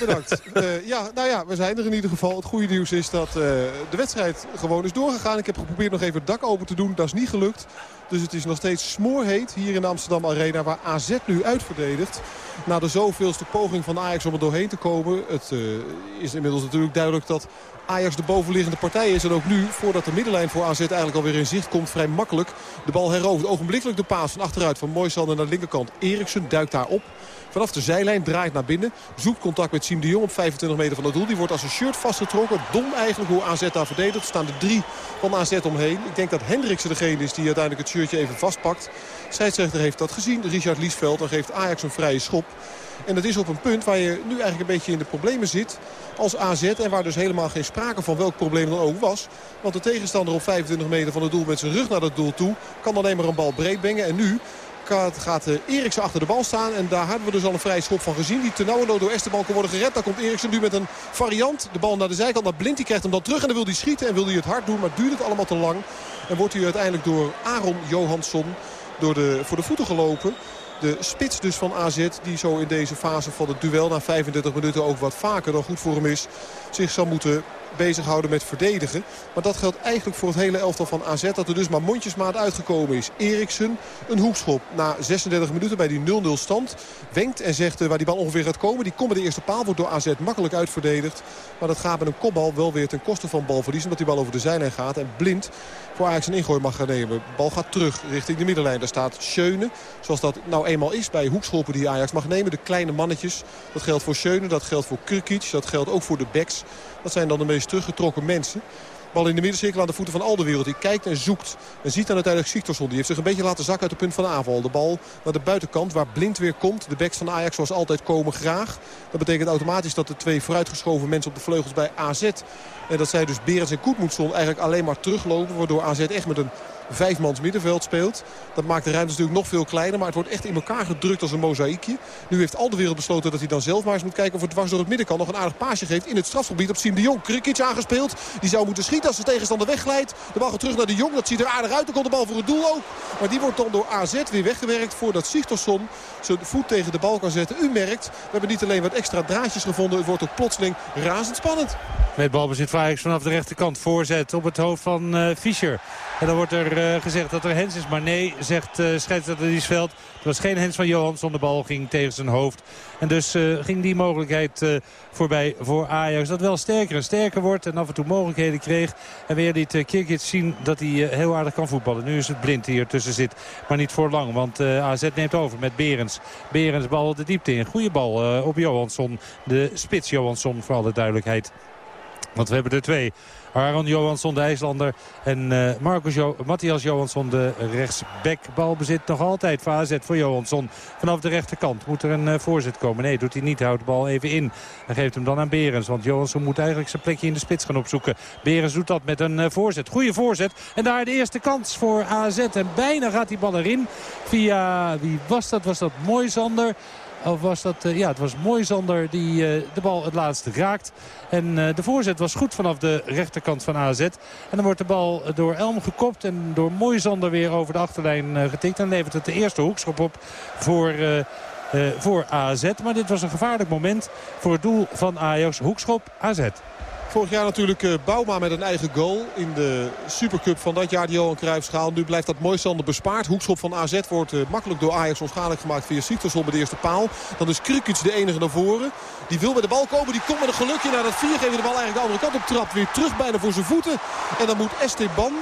Bedankt. uh, ja, nou ja, we zijn er in ieder geval. Het goede nieuws is dat uh, de wedstrijd gewoon is doorgegaan. Ik heb geprobeerd nog even het dak open te doen. Dat is niet gelukt. Dus het is nog steeds smoorheet hier in de Amsterdam Arena waar AZ nu uitverdedigt. Na de zoveelste poging van Ajax om er doorheen te komen. Het uh, is inmiddels natuurlijk duidelijk dat Ajax de bovenliggende partij is. En ook nu, voordat de middenlijn voor AZ eigenlijk alweer in zicht komt, vrij makkelijk. De bal herovert. Ogenblikkelijk de paas van achteruit van Moisander naar de linkerkant. Eriksen duikt daar op. Vanaf de zijlijn draait naar binnen. Zoekt contact met Siem de Jong op 25 meter van het doel. Die wordt als een shirt vastgetrokken. Dom eigenlijk hoe AZ daar verdedigt. Er staan er drie van AZ omheen. Ik denk dat Hendriksen degene is die uiteindelijk het shirtje even vastpakt. Scheidsrechter heeft dat gezien. Richard Liesveld. Dan geeft Ajax een vrije schop. En dat is op een punt waar je nu eigenlijk een beetje in de problemen zit als AZ. En waar dus helemaal geen sprake van welk probleem dan ook was. Want de tegenstander op 25 meter van het doel met zijn rug naar dat doel toe... kan alleen maar een bal breed brengen. En nu gaat Eriksen achter de bal staan. En daar hebben we dus al een vrije schop van gezien. Die Tenauwelo door Esteban kan worden gered. Daar komt Eriksen nu met een variant. De bal naar de zijkant naar Blind. Die krijgt hem dan terug. En dan wil hij schieten en wil hij het hard doen. Maar duurt het allemaal te lang. En wordt hij uiteindelijk door Aaron Johansson door de, voor de voeten gelopen. De spits dus van AZ die zo in deze fase van het duel na 35 minuten ook wat vaker dan goed voor hem is. Zich zal moeten bezighouden met verdedigen. Maar dat geldt eigenlijk voor het hele elftal van AZ. Dat er dus maar mondjesmaat uitgekomen is. Eriksen, een hoekschop na 36 minuten bij die 0-0 stand. Wenkt en zegt uh, waar die bal ongeveer gaat komen. Die komt bij de eerste paal, wordt door AZ makkelijk uitverdedigd. Maar dat gaat met een kopbal wel weer ten koste van balverlies. Omdat die bal over de zijlijn gaat. En blind voor Ajax een ingooi mag gaan nemen. Bal gaat terug richting de middenlijn. Daar staat Schöne. Zoals dat nou eenmaal is bij hoekschoppen die Ajax mag nemen. De kleine mannetjes. Dat geldt voor Schöne. Dat geldt voor Kurkic. Dat geldt ook voor de backs. Dat zijn dan de meest teruggetrokken mensen. Bal in de middencirkel aan de voeten van Alderwereld. Die kijkt en zoekt. En ziet dan uiteindelijk Sigtorsson. Die heeft zich een beetje laten zakken uit het punt van de aanval. De bal naar de buitenkant waar Blind weer komt. De backs van Ajax zoals altijd komen graag. Dat betekent automatisch dat de twee vooruitgeschoven mensen op de vleugels bij AZ... en dat zij dus Berens en Koetmoetson eigenlijk alleen maar teruglopen. Waardoor AZ echt met een vijfmans middenveld speelt. Dat maakt de ruimte natuurlijk nog veel kleiner. Maar het wordt echt in elkaar gedrukt als een mozaïekje. Nu heeft al de wereld besloten dat hij dan zelf maar eens moet kijken... of het dwars door het midden kan. Nog een aardig paasje geeft in het strafgebied op Siem de Jong. Krikic aangespeeld. Die zou moeten schieten als de tegenstander wegglijdt. De bal gaat terug naar de Jong. Dat ziet er aardig uit. Dan komt de bal voor het doel ook. Maar die wordt dan door AZ weer weggewerkt... voordat Sigtorsson zijn voet tegen de bal kan zetten. U merkt, we hebben niet alleen wat extra draadjes gevonden. Het wordt ook plotseling razendspannend. Met balbezit Ajax vanaf de rechterkant. Voorzet op het hoofd van uh, Fischer. En dan wordt er uh, gezegd dat er hens is. Maar nee, zegt uh, scheidsrechter Liesveld. Het was geen hens van Johansson. De bal ging tegen zijn hoofd. En dus uh, ging die mogelijkheid uh, voorbij voor Ajax. Dat wel sterker en sterker wordt. En af en toe mogelijkheden kreeg. En weer liet uh, Kirkic zien dat hij heel aardig kan voetballen. Nu is het blind die er tussen zit. Maar niet voor lang. Want AZ neemt over met Berens. Berens bal de diepte in. Goede bal op Johansson. De spits Johansson voor alle duidelijkheid. Want we hebben er twee. Aaron Johansson, de IJslander. En uh, Marcus Matthias Johansson, de rechtsback. Balbezit nog altijd voor AZ voor Johansson. Vanaf de rechterkant moet er een uh, voorzet komen. Nee, doet hij niet. Houdt de bal even in. En geeft hem dan aan Berens. Want Johansson moet eigenlijk zijn plekje in de spits gaan opzoeken. Berens doet dat met een uh, voorzet. Goede voorzet. En daar de eerste kans voor AZ. En bijna gaat die bal erin. Via, wie was dat? Was dat Moisander? Of was dat, uh, ja, het was Moisander die uh, de bal het laatste raakt. En uh, de voorzet was goed vanaf de rechterkant van AZ. En dan wordt de bal door Elm gekopt en door Moisander weer over de achterlijn getikt. En levert het de eerste hoekschop op voor... Voor AZ. Maar dit was een gevaarlijk moment voor het doel van Ajax. Hoekschop AZ. Vorig jaar natuurlijk uh, Bouma met een eigen goal in de Supercup van dat jaar. De Johan Cruijffschaal. Nu blijft dat Moisander bespaard. Hoekschop van AZ wordt uh, makkelijk door Ajax onschadelijk gemaakt via Siktersson bij de eerste paal. Dan is Krikic de enige naar voren. Die wil bij de bal komen. Die komt met een gelukje naar dat vier. Geeft de bal eigenlijk de andere kant op trap. Weer terug bijna voor zijn voeten. En dan moet Esteban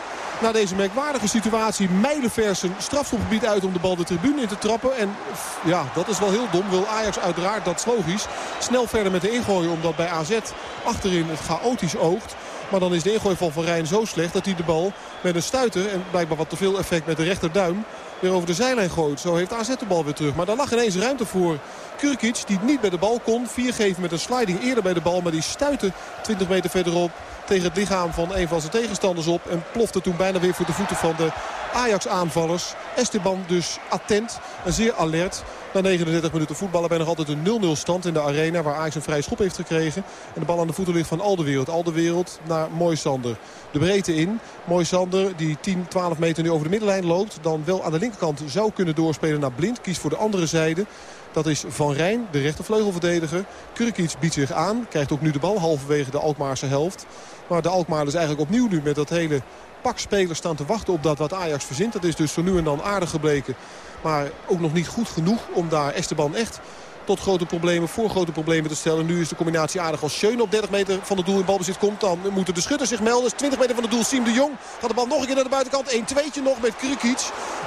na deze merkwaardige situatie een strafschopgebied uit om de bal de tribune in te trappen. En ja, dat is wel heel dom. Wil Ajax uiteraard, dat is logisch, snel verder met de ingooi. Omdat bij AZ achterin het chaotisch oogt. Maar dan is de ingooi van Van Rijn zo slecht dat hij de bal met een stuiter... en blijkbaar wat te veel effect met de rechterduim weer over de zijlijn gooit. Zo heeft AZ de bal weer terug. Maar daar lag ineens ruimte voor Kurkic die niet bij de bal kon. Vier geven met een sliding eerder bij de bal. Maar die stuitte 20 meter verderop tegen het lichaam van een van zijn tegenstanders op. En plofte toen bijna weer voor de voeten van de Ajax-aanvallers. Esteban dus attent en zeer alert. Na 39 minuten voetballen bij nog altijd een 0-0 stand in de arena. Waar Ajax een vrije schop heeft gekregen. En de bal aan de voeten ligt van Alderwereld. Alderwereld naar Moisander. De breedte in. Moisander die 10, 12 meter nu over de middenlijn loopt. Dan wel aan de linkerkant zou kunnen doorspelen naar Blind. Kiest voor de andere zijde. Dat is Van Rijn, de rechtervleugelverdediger. Kurkic biedt zich aan. Krijgt ook nu de bal halverwege de Alkmaarse helft. Maar de Alkmaarders eigenlijk opnieuw nu met dat hele pak spelers staan te wachten op dat wat Ajax verzint. Dat is dus zo nu en dan aardig gebleken. Maar ook nog niet goed genoeg om daar Esteban echt tot grote problemen, voor grote problemen te stellen. Nu is de combinatie aardig als Schöne op 30 meter van het doel in balbezit komt. Dan moeten de schutters zich melden. 20 meter van het doel Siem de Jong. Gaat de bal nog een keer naar de buitenkant. 1 2 nog met Krikic.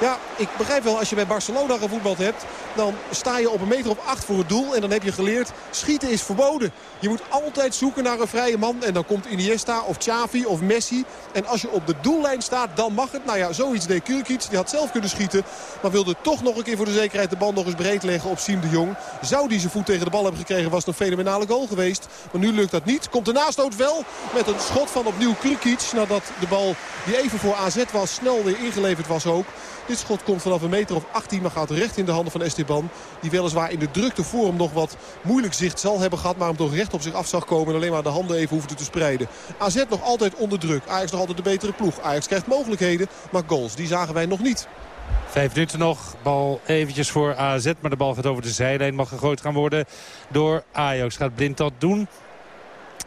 Ja, ik begrijp wel als je bij Barcelona gevoetbald hebt. Dan sta je op een meter of 8 voor het doel. En dan heb je geleerd, schieten is verboden. Je moet altijd zoeken naar een vrije man. En dan komt Iniesta of Xavi of Messi. En als je op de doellijn staat, dan mag het. Nou ja, zoiets deed Krikic. Die had zelf kunnen schieten. Maar wilde toch nog een keer voor de zekerheid de bal nog eens breed leggen op Siem de Jong. Zou die zijn voet tegen de bal hebben gekregen was het een fenomenale goal geweest. Maar nu lukt dat niet. Komt de nastoot wel met een schot van opnieuw Krikic. Nadat de bal die even voor AZ was snel weer ingeleverd was ook. Dit schot komt vanaf een meter of 18, maar gaat recht in de handen van Esteban. Die weliswaar in de drukte voor hem nog wat moeilijk zicht zal hebben gehad. Maar hem toch recht op zich af zag komen en alleen maar de handen even hoefde te spreiden. AZ nog altijd onder druk. Ajax nog altijd de betere ploeg. Ajax krijgt mogelijkheden, maar goals die zagen wij nog niet. Vijf minuten nog. Bal eventjes voor AZ. Maar de bal gaat over de zijlijn. Mag gegooid gaan worden door Ajax. Gaat Blind dat doen?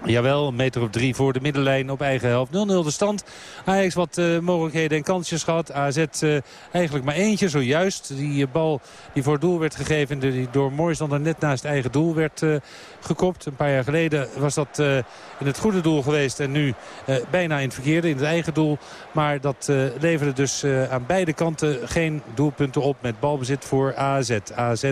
Jawel, een meter op drie voor de middenlijn op eigen helft. 0-0 de stand. Ajax wat uh, mogelijkheden en kansjes gehad. AZ uh, eigenlijk maar eentje zojuist. Die uh, bal die voor doel werd gegeven. Die door Mooisander net naast eigen doel werd gekopt. Een paar jaar geleden was dat in het goede doel geweest. En nu bijna in het verkeerde, in het eigen doel. Maar dat leverde dus aan beide kanten geen doelpunten op. Met balbezit voor AZ. AZ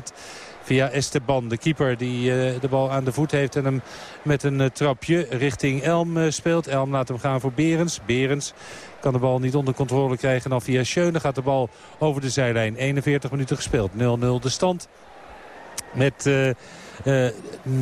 via Esteban. De keeper die uh, de bal aan de voet heeft en hem met een uh, trapje richting Elm uh, speelt. Elm laat hem gaan voor Berens. Berens kan de bal niet onder controle krijgen. Dan via Schöne gaat de bal over de zijlijn. 41 minuten gespeeld. 0-0 de stand. Met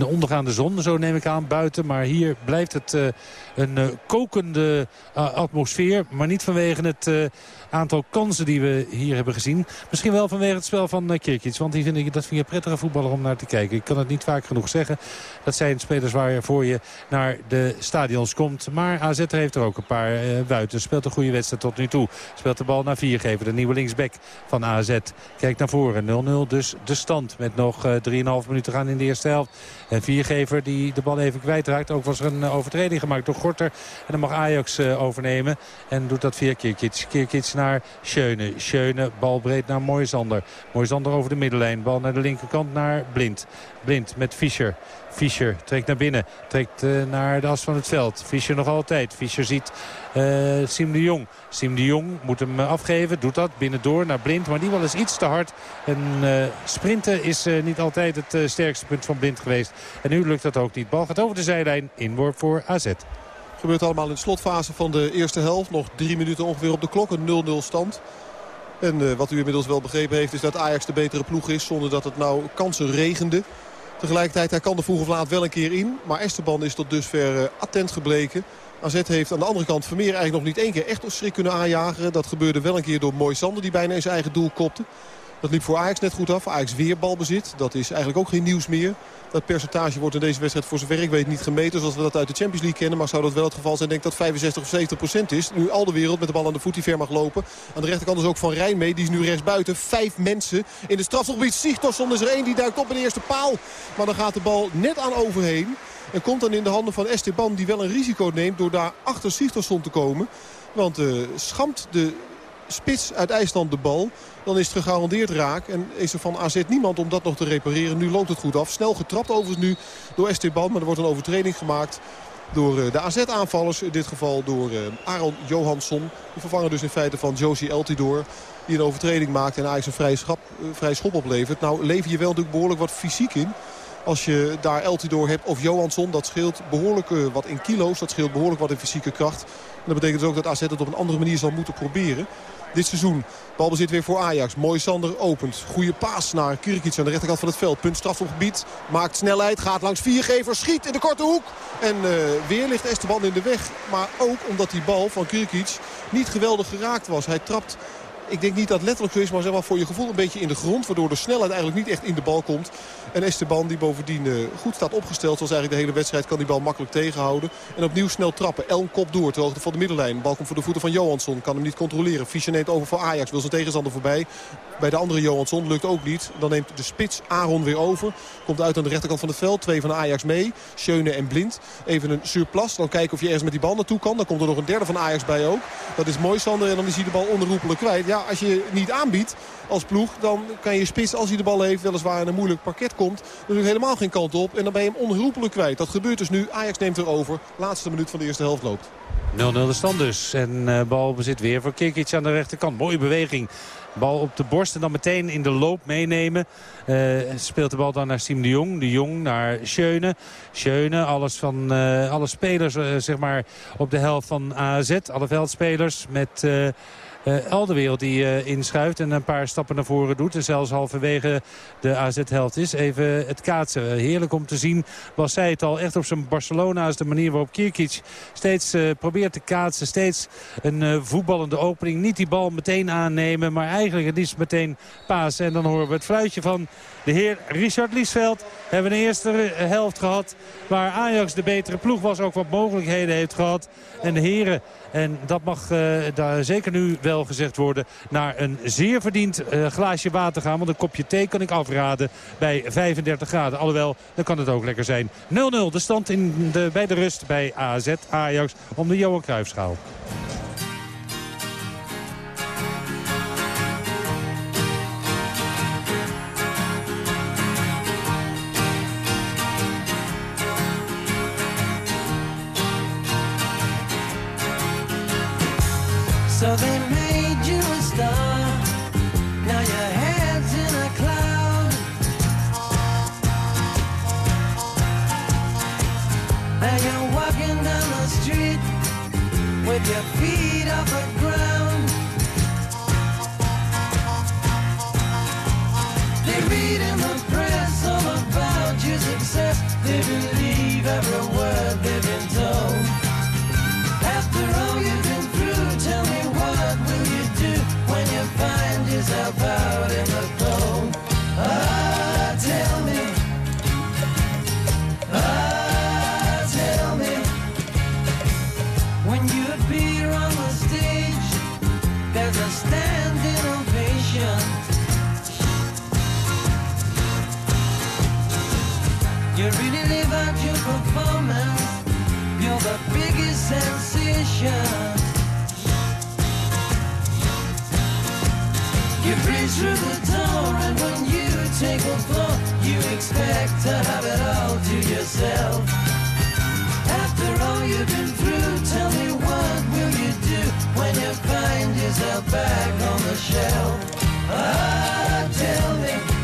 ondergaande zon, zo neem ik aan, buiten. Maar hier blijft het uh, een uh, kokende atmosfeer. Maar niet vanwege het aantal kansen die we hier hebben gezien. Misschien wel vanwege het spel van uh. Want die vind ik, dat vind je prettige voetballer om naar te kijken. Ik kan het niet vaak genoeg zeggen. Dat zijn spelers waarvoor je naar de stadions komt. Maar AZ heeft er ook een paar buiten. Speelt een goede wedstrijd tot nu toe. Speelt de bal naar Viergever. De nieuwe linksback van AZ. Kijkt naar voren. 0-0 dus de stand. Met nog uh, 3,5 minuten gaan in de eerste helft. En Viergever die de bal even kwijtraakt. Ook was er een overtreding gemaakt door Gorter. En dan mag Ajax overnemen. En doet dat via Kirkic. Kirkic naar Schöne. Schöne, bal breed naar Moisander. Moisander over de middenlijn. Bal naar de linkerkant naar Blind. Blind met Fischer. Fischer trekt naar binnen. Trekt uh, naar de as van het veld. Fischer nog altijd. Fischer ziet uh, Siem de Jong. Siem de Jong moet hem uh, afgeven. Doet dat binnendoor naar Blind. Maar die bal is iets te hard. En sprinten is niet altijd het sterkste punt van Blind geweest. En nu lukt dat ook niet. Bal gaat over de zijlijn. Inworp voor AZ. Gebeurt allemaal in de slotfase van de eerste helft. Nog drie minuten ongeveer op de klok. Een 0-0 stand. En wat u inmiddels wel begrepen heeft is dat Ajax de betere ploeg is. Zonder dat het nou kansen regende. Tegelijkertijd, hij kan de vroeg of laat wel een keer in. Maar Esteban is tot dusver uh, attent gebleken. AZ heeft aan de andere kant Vermeer eigenlijk nog niet één keer echt op schrik kunnen aanjagen. Dat gebeurde wel een keer door Moisander die bijna in zijn eigen doel kopte. Dat liep voor Ajax net goed af. Ajax weer balbezit. Dat is eigenlijk ook geen nieuws meer. Dat percentage wordt in deze wedstrijd voor zover ik weet niet gemeten. Zoals we dat uit de Champions League kennen. Maar zou dat wel het geval zijn, denk dat 65 of 70 procent is. Nu al de wereld met de bal aan de voet die ver mag lopen. Aan de rechterkant is ook Van Rijn mee. Die is nu rechts buiten. Vijf mensen in de strafgebied. Sigtorsson is er één. Die duikt op in de eerste paal. Maar dan gaat de bal net aan overheen. En komt dan in de handen van Esteban die wel een risico neemt door daar achter Sigtorsson te komen. Want uh, schamt de spits uit IJsland de bal. Dan is het gegarandeerd raak. En is er van AZ niemand om dat nog te repareren. Nu loopt het goed af. Snel getrapt overigens nu door Esteban. Maar er wordt een overtreding gemaakt door de AZ-aanvallers. In dit geval door Aaron Johansson. De vervanger dus in feite van Josie Eltidoor. Die een overtreding maakt en Ajax een vrije, schap, vrije schop oplevert. Nou lever je wel natuurlijk behoorlijk wat fysiek in. Als je daar Eltidoor hebt of Johansson, dat scheelt behoorlijk eh, wat in kilo's. Dat scheelt behoorlijk wat in fysieke kracht. En dat betekent dus ook dat AZ het op een andere manier zal moeten proberen. Dit seizoen. Balbezit weer voor Ajax. Mooi Sander opent. Goede paas naar Kirikic aan de rechterkant van het veld. Punt straf op gebied. Maakt snelheid. Gaat langs viergever. Schiet in de korte hoek. En eh, weer ligt Esteban in de weg. Maar ook omdat die bal van Kirikic niet geweldig geraakt was. Hij trapt ik denk niet dat letterlijk zo is, maar zeg maar voor je gevoel een beetje in de grond. Waardoor de snelheid eigenlijk niet echt in de bal komt. En Esteban die bovendien eh, goed staat opgesteld. Zoals eigenlijk de hele wedstrijd kan die bal makkelijk tegenhouden. En opnieuw snel trappen. Elm kop door ter hoogte van de middenlijn. Bal komt voor de voeten van Johansson. Kan hem niet controleren. Fischer neemt over voor Ajax. Wil zijn tegenstander voorbij. Bij de andere Johansson lukt ook niet. Dan neemt de spits Aaron weer over. Komt uit aan de rechterkant van het veld. Twee van Ajax mee. Schöne en Blind. Even een surplus. Dan kijken of je ergens met die bal naartoe kan. Dan komt er nog een derde van Ajax bij ook. Dat is mooi Sander. En dan is hij de bal onherroepelijk kwijt. Ja, als je niet aanbiedt als ploeg... dan kan je spits, als hij de bal heeft, weliswaar in een moeilijk parket komt... natuurlijk helemaal geen kant op. En dan ben je hem onherroepelijk kwijt. Dat gebeurt dus nu. Ajax neemt er over. Laatste minuut van de eerste helft loopt. 0-0 de stand dus. En eh balbezit weer voor Kikic aan de rechterkant. Mooie beweging. Bal op de borst en dan meteen in de loop meenemen. Eh, speelt de bal dan naar Siem de Jong. De Jong naar Schöne. Schöne, alles van eh, alle spelers zeg maar op de helft van AZ. Alle veldspelers met... eh Alderwereld die eh, inschuift en een paar stappen naar voren doet. En zelfs halverwege de AZ-helft is. Even het kaatsen. Eh, Heerlijk om te zien. Was zij het al echt op zijn Barcelona is de manier waarop Kierkic steeds probeert te kaatsen. Steeds een voetballende opening. Niet die bal meteen aannemen, maar eigenlijk het liefst meteen pasen. En dan horen we het fluitje van de heer Richard Liesveld. Hebben een eerste helft gehad waar Ajax de betere ploeg was. Ook wat mogelijkheden heeft gehad. En de heren, en dat mag eh, daar zeker nu wel gezegd worden... naar een zeer verdiend eh, glaasje water gaan. Want een kopje thee kan ik afraden bij 35 graden. Alhoewel, dan kan het ook lekker zijn. 0-0 de stand in de, bij de rust bij AZ Ajax om de Johan Cruijffschaal. You really live out your performance. You're the biggest sensation. You breeze through the door, and when you take a floor, you expect to have it all to yourself. After all you've been through, tell me what will you do when you find yourself back on the shelf? Ah, tell me.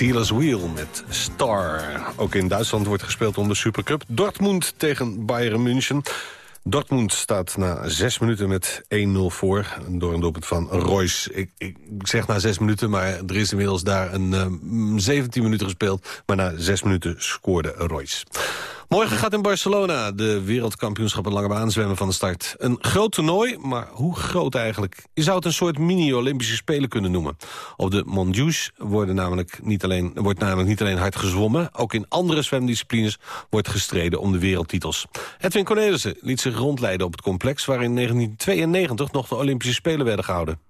Steelers Wheel met Ook in Duitsland wordt gespeeld om de Supercup. Dortmund tegen Bayern München. Dortmund staat na zes minuten met 1-0 voor. Door een doelpunt van Royce. Ik, ik zeg na zes minuten, maar er is inmiddels daar een eh, 17 minuten gespeeld. Maar na zes minuten scoorde Royce. Morgen gaat in Barcelona de wereldkampioenschappen lange baan zwemmen van de start. Een groot toernooi, maar hoe groot eigenlijk? Je zou het een soort mini-Olympische Spelen kunnen noemen. Op de Montjuïc worden namelijk niet alleen, wordt namelijk niet alleen hard gezwommen... ook in andere zwemdisciplines wordt gestreden om de wereldtitels. Edwin Cornelissen liet zich rondleiden op het complex... waar in 1992 nog de Olympische Spelen werden gehouden.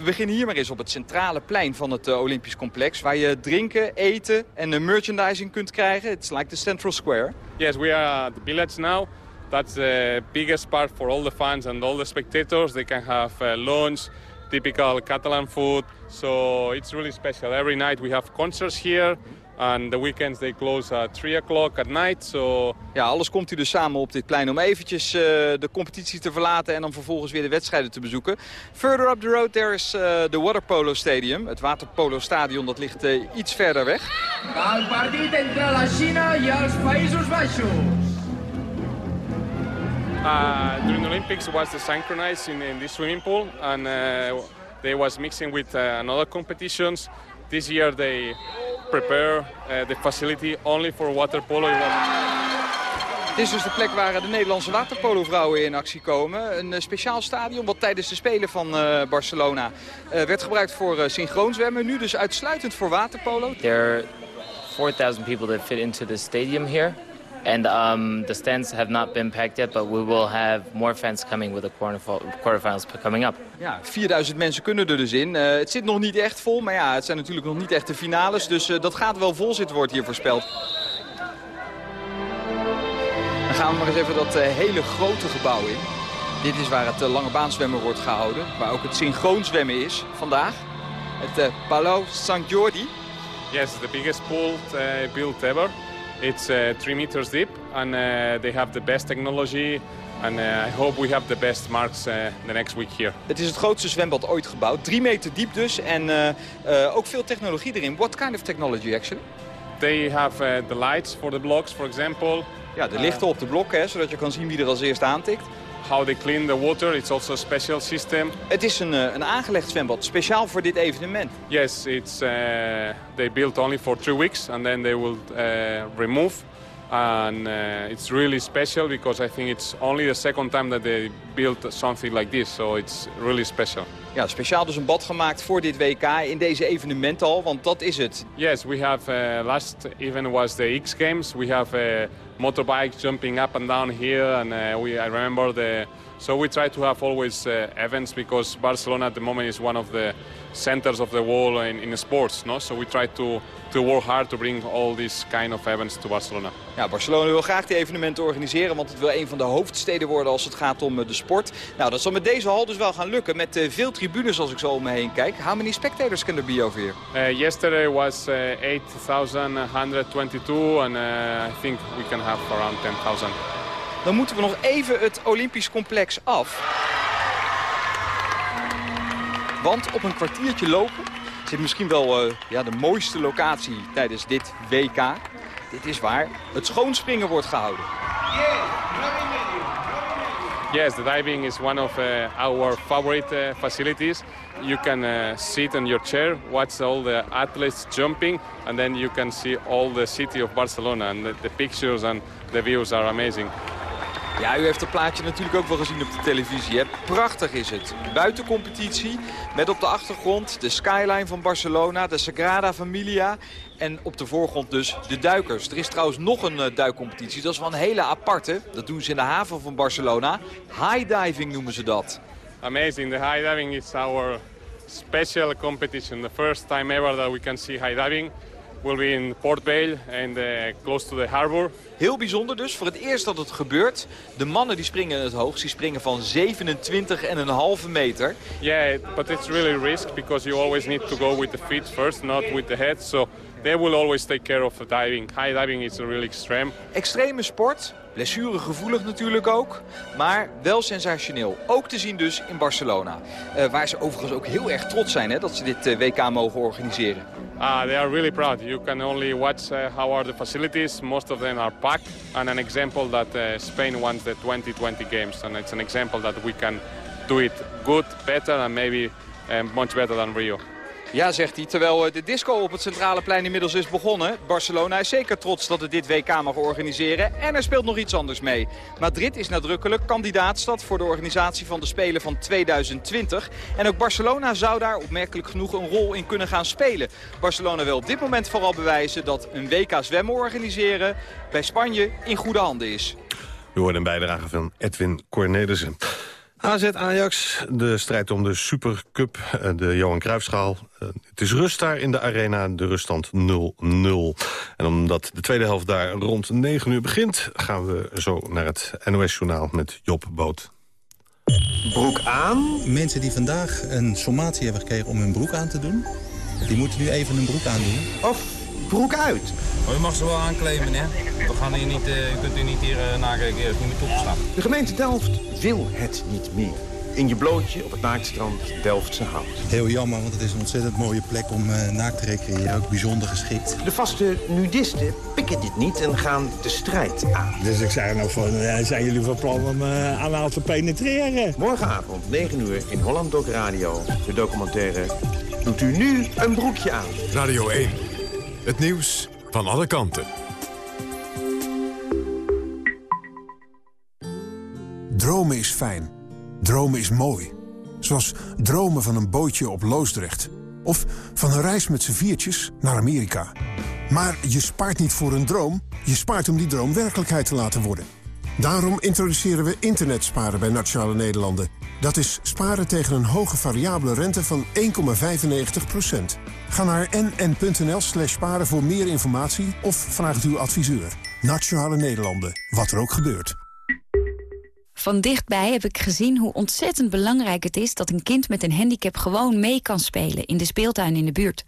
We beginnen hier maar eens op het centrale plein van het eh, Olympisch complex... waar je drinken, eten en eh, merchandising kunt krijgen. It's like the Central Square. Yes, we are the village now. That's the biggest part for all the fans and all the spectators. They can have uh, lunch, typical Catalan food. So it's really special. Every night we have concerts here. And the weekends they close at 3 o'clock at night. So Ja, alles komt hier dus samen op dit plein om eventjes eh, de competitie te verlaten... en dan vervolgens weer de wedstrijden te bezoeken. Further up the road there is eh, the Water Polo Stadium. Het waterpolo stadion dat ligt eh, iets verder weg. El partit entre la i els Països Baixos. uh, during the Olympics was the synchronized in, in this swimming pool. And uh, they was mixing with uh, another competitions. This year they prepare uh, the facility only for water polo. Dit is dus de plek waar de Nederlandse waterpolo-vrouwen in actie komen. Een eh, speciaal stadion wat tijdens de Spelen van eh, Barcelona eh, werd gebruikt voor eh, synchroonzwemmen. Nu dus uitsluitend voor waterpolo. There are 4,000 people that fit into the stadium here. And um, the stands have not been packed yet, but we will have more fans coming with the quarterfinal- quarterfinals coming up. Ja, 4000 mensen kunnen er dus in. Eh, het zit nog niet echt vol, maar ja, het zijn natuurlijk nog niet echt de finales. Dus eh, dat gaat wel vol zitten, wordt hier voorspeld. Dan gaan we maar eens even dat eh, hele grote gebouw in. Dit is waar het lange baanswemmen wordt gehouden. Waar ook het synchroonzwemmen is vandaag. Het eh, Palau St. Jordi. Yes, the biggest pool uh, built ever. It's uh, three meters deep, and uh, they have the best technology. And uh, I hope we have the best marks the next week here. Het is het grootste zwembad ooit gebouwd. Drie meter diep dus. En ook veel technologie erin. What kind of technology actually? They have the lights for the blocks, for example. Ja, de lichten op de blokken, hè, zodat je kan zien wie er als eerst aantikt. How they clean the water. It's also a special system. Het is een, eh, een aangelegd zwembad, speciaal voor dit evenement. Yes, it's uh, they built only for three weeks, and then they will uh, remove. And uh, it's really special because I think it's only the second time that they built something like this. So it's really special. Ja, speciaal dus een bad gemaakt voor dit WK in deze evenementhal, want dat is het. Yes, we have uh, last event was the X Games. We have uh, motorbikes jumping up and down here, and uh, we I remember the. So we try to have always uh, events because Barcelona at the moment is one of the centers of the world in, in sports. No, so we try to to work hard to bring all these kind of events to Barcelona. Ja, Barcelona wil graag die evenementen organiseren, want het wil een van de hoofdsteden worden als het gaat om eh, de sport. Nou, dat zal met deze hal dus wel gaan lukken, met eh, veel tribunes als ik zo om me heen kijk. How many spectators can there be over here? Uh, yesterday was uh, 8,122, and uh, I think we can have around 10,000. Dan moeten we nog even het Olympisch complex af. Want op een kwartiertje lopen zit misschien wel eh, ja, de mooiste locatie tijdens dit WK. Dit is waar het schoonspringen wordt gehouden. Yes, the diving is one of uh, our favorite uh, facilities. You can uh, sit on your chair, watch all the athletes jumping, and then you can see all the city of Barcelona. And the, the pictures and the views are amazing. Ja, u heeft het plaatje natuurlijk ook wel gezien op de televisie. Prachtig is het. Buitencompetitie met op de achtergrond de skyline van Barcelona, de Sagrada Familia. En op de voorgrond dus de duikers. Er is trouwens nog een eh, duikcompetitie. Dat is wel een hele aparte. Dat doen ze in de haven van Barcelona. High diving noemen ze dat. Amazing. The high diving is our special competition. The first time ever that we can see high diving will be in Port Vale and uh, close to the harbor. Heel bijzonder dus. Voor het eerst dat het gebeurt. De mannen die springen het hoogst. Die springen van 27,5 meter. Yeah, but it's really risk because you always need to go with the feet first, not with the head. So they will always take care of diving. High diving is really extreme. Extreme sport, blessuregevoelig natuurlijk ook, maar wel sensationeel. Ook te zien dus in Barcelona. Eh, waar ze overigens ook heel erg trots zijn hè, dat ze dit eh, WK mogen organiseren. Uh, they are really proud. You can only watch uh, how are the facilities. Most of them are packed. And an example that Spain wants the 2020 games. And it's an example that we can do it good, better, and maybe much better than Rio. Ja, zegt hij, terwijl eh, de disco op het centrale plein inmiddels is begonnen. Barcelona is zeker trots dat het dit WK mag organiseren. En er speelt nog iets anders mee. Madrid is nadrukkelijk kandidaatstad voor de organisatie van de Spelen van 2020. En ook Barcelona zou daar opmerkelijk genoeg een rol in kunnen gaan spelen. Barcelona wil op dit moment vooral bewijzen dat een WK zwemmen organiseren bij Spanje in goede handen is. We hoorden een bijdrage van Edwin Cornelissen. AZ Ajax, de strijd om de Supercup, eh, de Johan Cruijffschaal. Eh, Het is rust daar in de arena, de ruststand 0-0. En omdat de tweede helft daar rond 9 uur begint... gaan we zo naar het NOS-journaal met Job Boot. Broek aan? Mensen die vandaag een sommatie hebben gekregen om hun broek aan te doen... die moeten nu even hun broek aandoen. Of broek uit. Oh, u mag ze wel aanklemen, hè? We gaan hier niet, uh, u kunt u niet hier uh, nakijken, is niet meer toegestaan. De gemeente Delft wil het niet meer. In je blootje op het naaktstrand Delftse Hout. Heel jammer, want het is een ontzettend mooie plek om uh, naakt te recreëren. Ook bijzonder geschikt. De vaste nudisten pikken dit niet en gaan de strijd aan. Dus ik zei nog van, zijn jullie van plan om uh, anaal te penetreren? Morgenavond, 9 uur, in Holland Dok Radio. De documentaire Doet u nu een broekje aan. Radio 1. Het nieuws van alle kanten. Dromen is fijn. Dromen is mooi. Zoals dromen van een bootje op Loosdrecht. Of van een reis met z'n viertjes naar Amerika. Maar je spaart niet voor een droom. Je spaart om die droom werkelijkheid te laten worden. Daarom introduceren we internetsparen bij Nationale Nederlanden. Dat is sparen tegen een hoge variabele rente van 1,95%. Ga naar nn.nl slash sparen voor meer informatie of vraag het uw adviseur. Nationale Nederlanden, wat er ook gebeurt. Van dichtbij heb ik gezien hoe ontzettend belangrijk het is... dat een kind met een handicap gewoon mee kan spelen in de speeltuin in de buurt.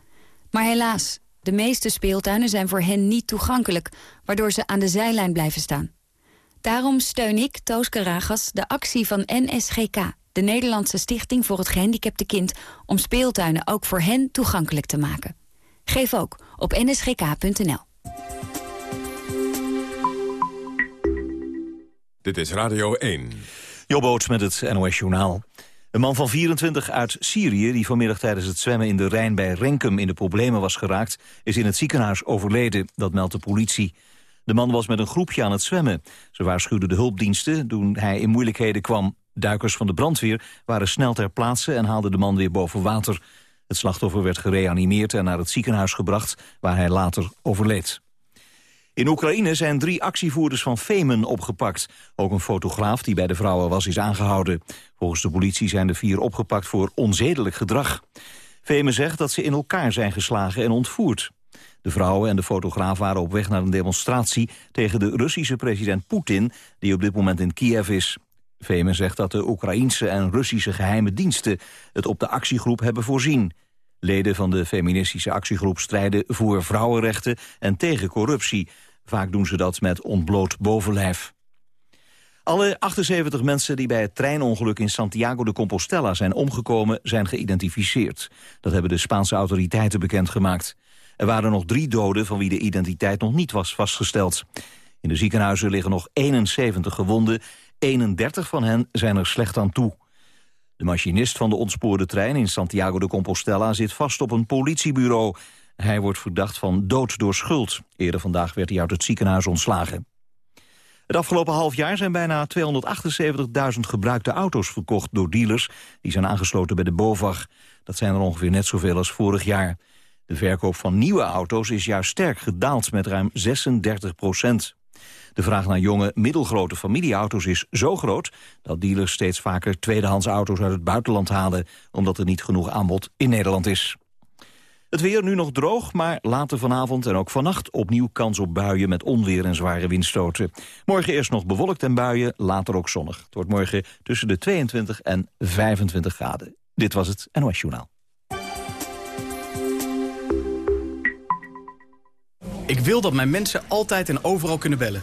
Maar helaas, de meeste speeltuinen zijn voor hen niet toegankelijk... waardoor ze aan de zijlijn blijven staan. Daarom steun ik, Toos Karagas, de actie van NSGK... de Nederlandse Stichting voor het Gehandicapte Kind... om speeltuinen ook voor hen toegankelijk te maken. Geef ook op nsgk.nl. Dit is Radio 1. Jobboot met het NOS Journaal. Een man van 24 uit Syrië, die vanmiddag tijdens het zwemmen in de Rijn bij Renkum in de problemen was geraakt, is in het ziekenhuis overleden, dat meldt de politie. De man was met een groepje aan het zwemmen. Ze waarschuwden de hulpdiensten toen hij in moeilijkheden kwam. Duikers van de brandweer waren snel ter plaatse en haalden de man weer boven water. Het slachtoffer werd gereanimeerd en naar het ziekenhuis gebracht, waar hij later overleed. In Oekraïne zijn drie actievoerders van Femen opgepakt. Ook een fotograaf die bij de vrouwen was is aangehouden. Volgens de politie zijn de vier opgepakt voor onzedelijk gedrag. Femen zegt dat ze in elkaar zijn geslagen en ontvoerd. De vrouwen en de fotograaf waren op weg naar een demonstratie... tegen de Russische president Poetin, die op dit moment in Kiev is. Femen zegt dat de Oekraïense en Russische geheime diensten... het op de actiegroep hebben voorzien. Leden van de feministische actiegroep strijden voor vrouwenrechten en tegen corruptie. Vaak doen ze dat met ontbloot bovenlijf. Alle 78 mensen die bij het treinongeluk in Santiago de Compostela zijn omgekomen zijn geïdentificeerd. Dat hebben de Spaanse autoriteiten bekendgemaakt. Er waren nog drie doden van wie de identiteit nog niet was vastgesteld. In de ziekenhuizen liggen nog 71 gewonden. 31 van hen zijn er slecht aan toe. De machinist van de ontspoorde trein in Santiago de Compostela zit vast op een politiebureau. Hij wordt verdacht van dood door schuld. Eerder vandaag werd hij uit het ziekenhuis ontslagen. Het afgelopen half jaar zijn bijna 278.000 gebruikte auto's verkocht door dealers... die zijn aangesloten bij de BOVAG. Dat zijn er ongeveer net zoveel als vorig jaar. De verkoop van nieuwe auto's is juist sterk gedaald met ruim 36 procent. De vraag naar jonge, middelgrote familieauto's is zo groot... dat dealers steeds vaker tweedehands auto's uit het buitenland halen... omdat er niet genoeg aanbod in Nederland is. Het weer nu nog droog, maar later vanavond en ook vannacht... opnieuw kans op buien met onweer en zware windstoten. Morgen eerst nog bewolkt en buien, later ook zonnig. Het wordt morgen tussen de 22 en 25 graden. Dit was het NOS Journaal. Ik wil dat mijn mensen altijd en overal kunnen bellen.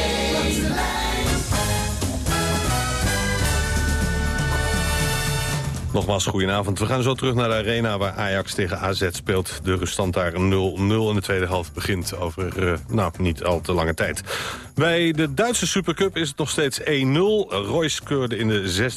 Nogmaals, goedenavond. We gaan zo terug naar de arena waar Ajax tegen AZ speelt. De ruststand daar 0-0 in de tweede helft begint over eh, nou, niet al te lange tijd. Bij de Duitse Supercup is het nog steeds 1-0. Royce keurde in de zesde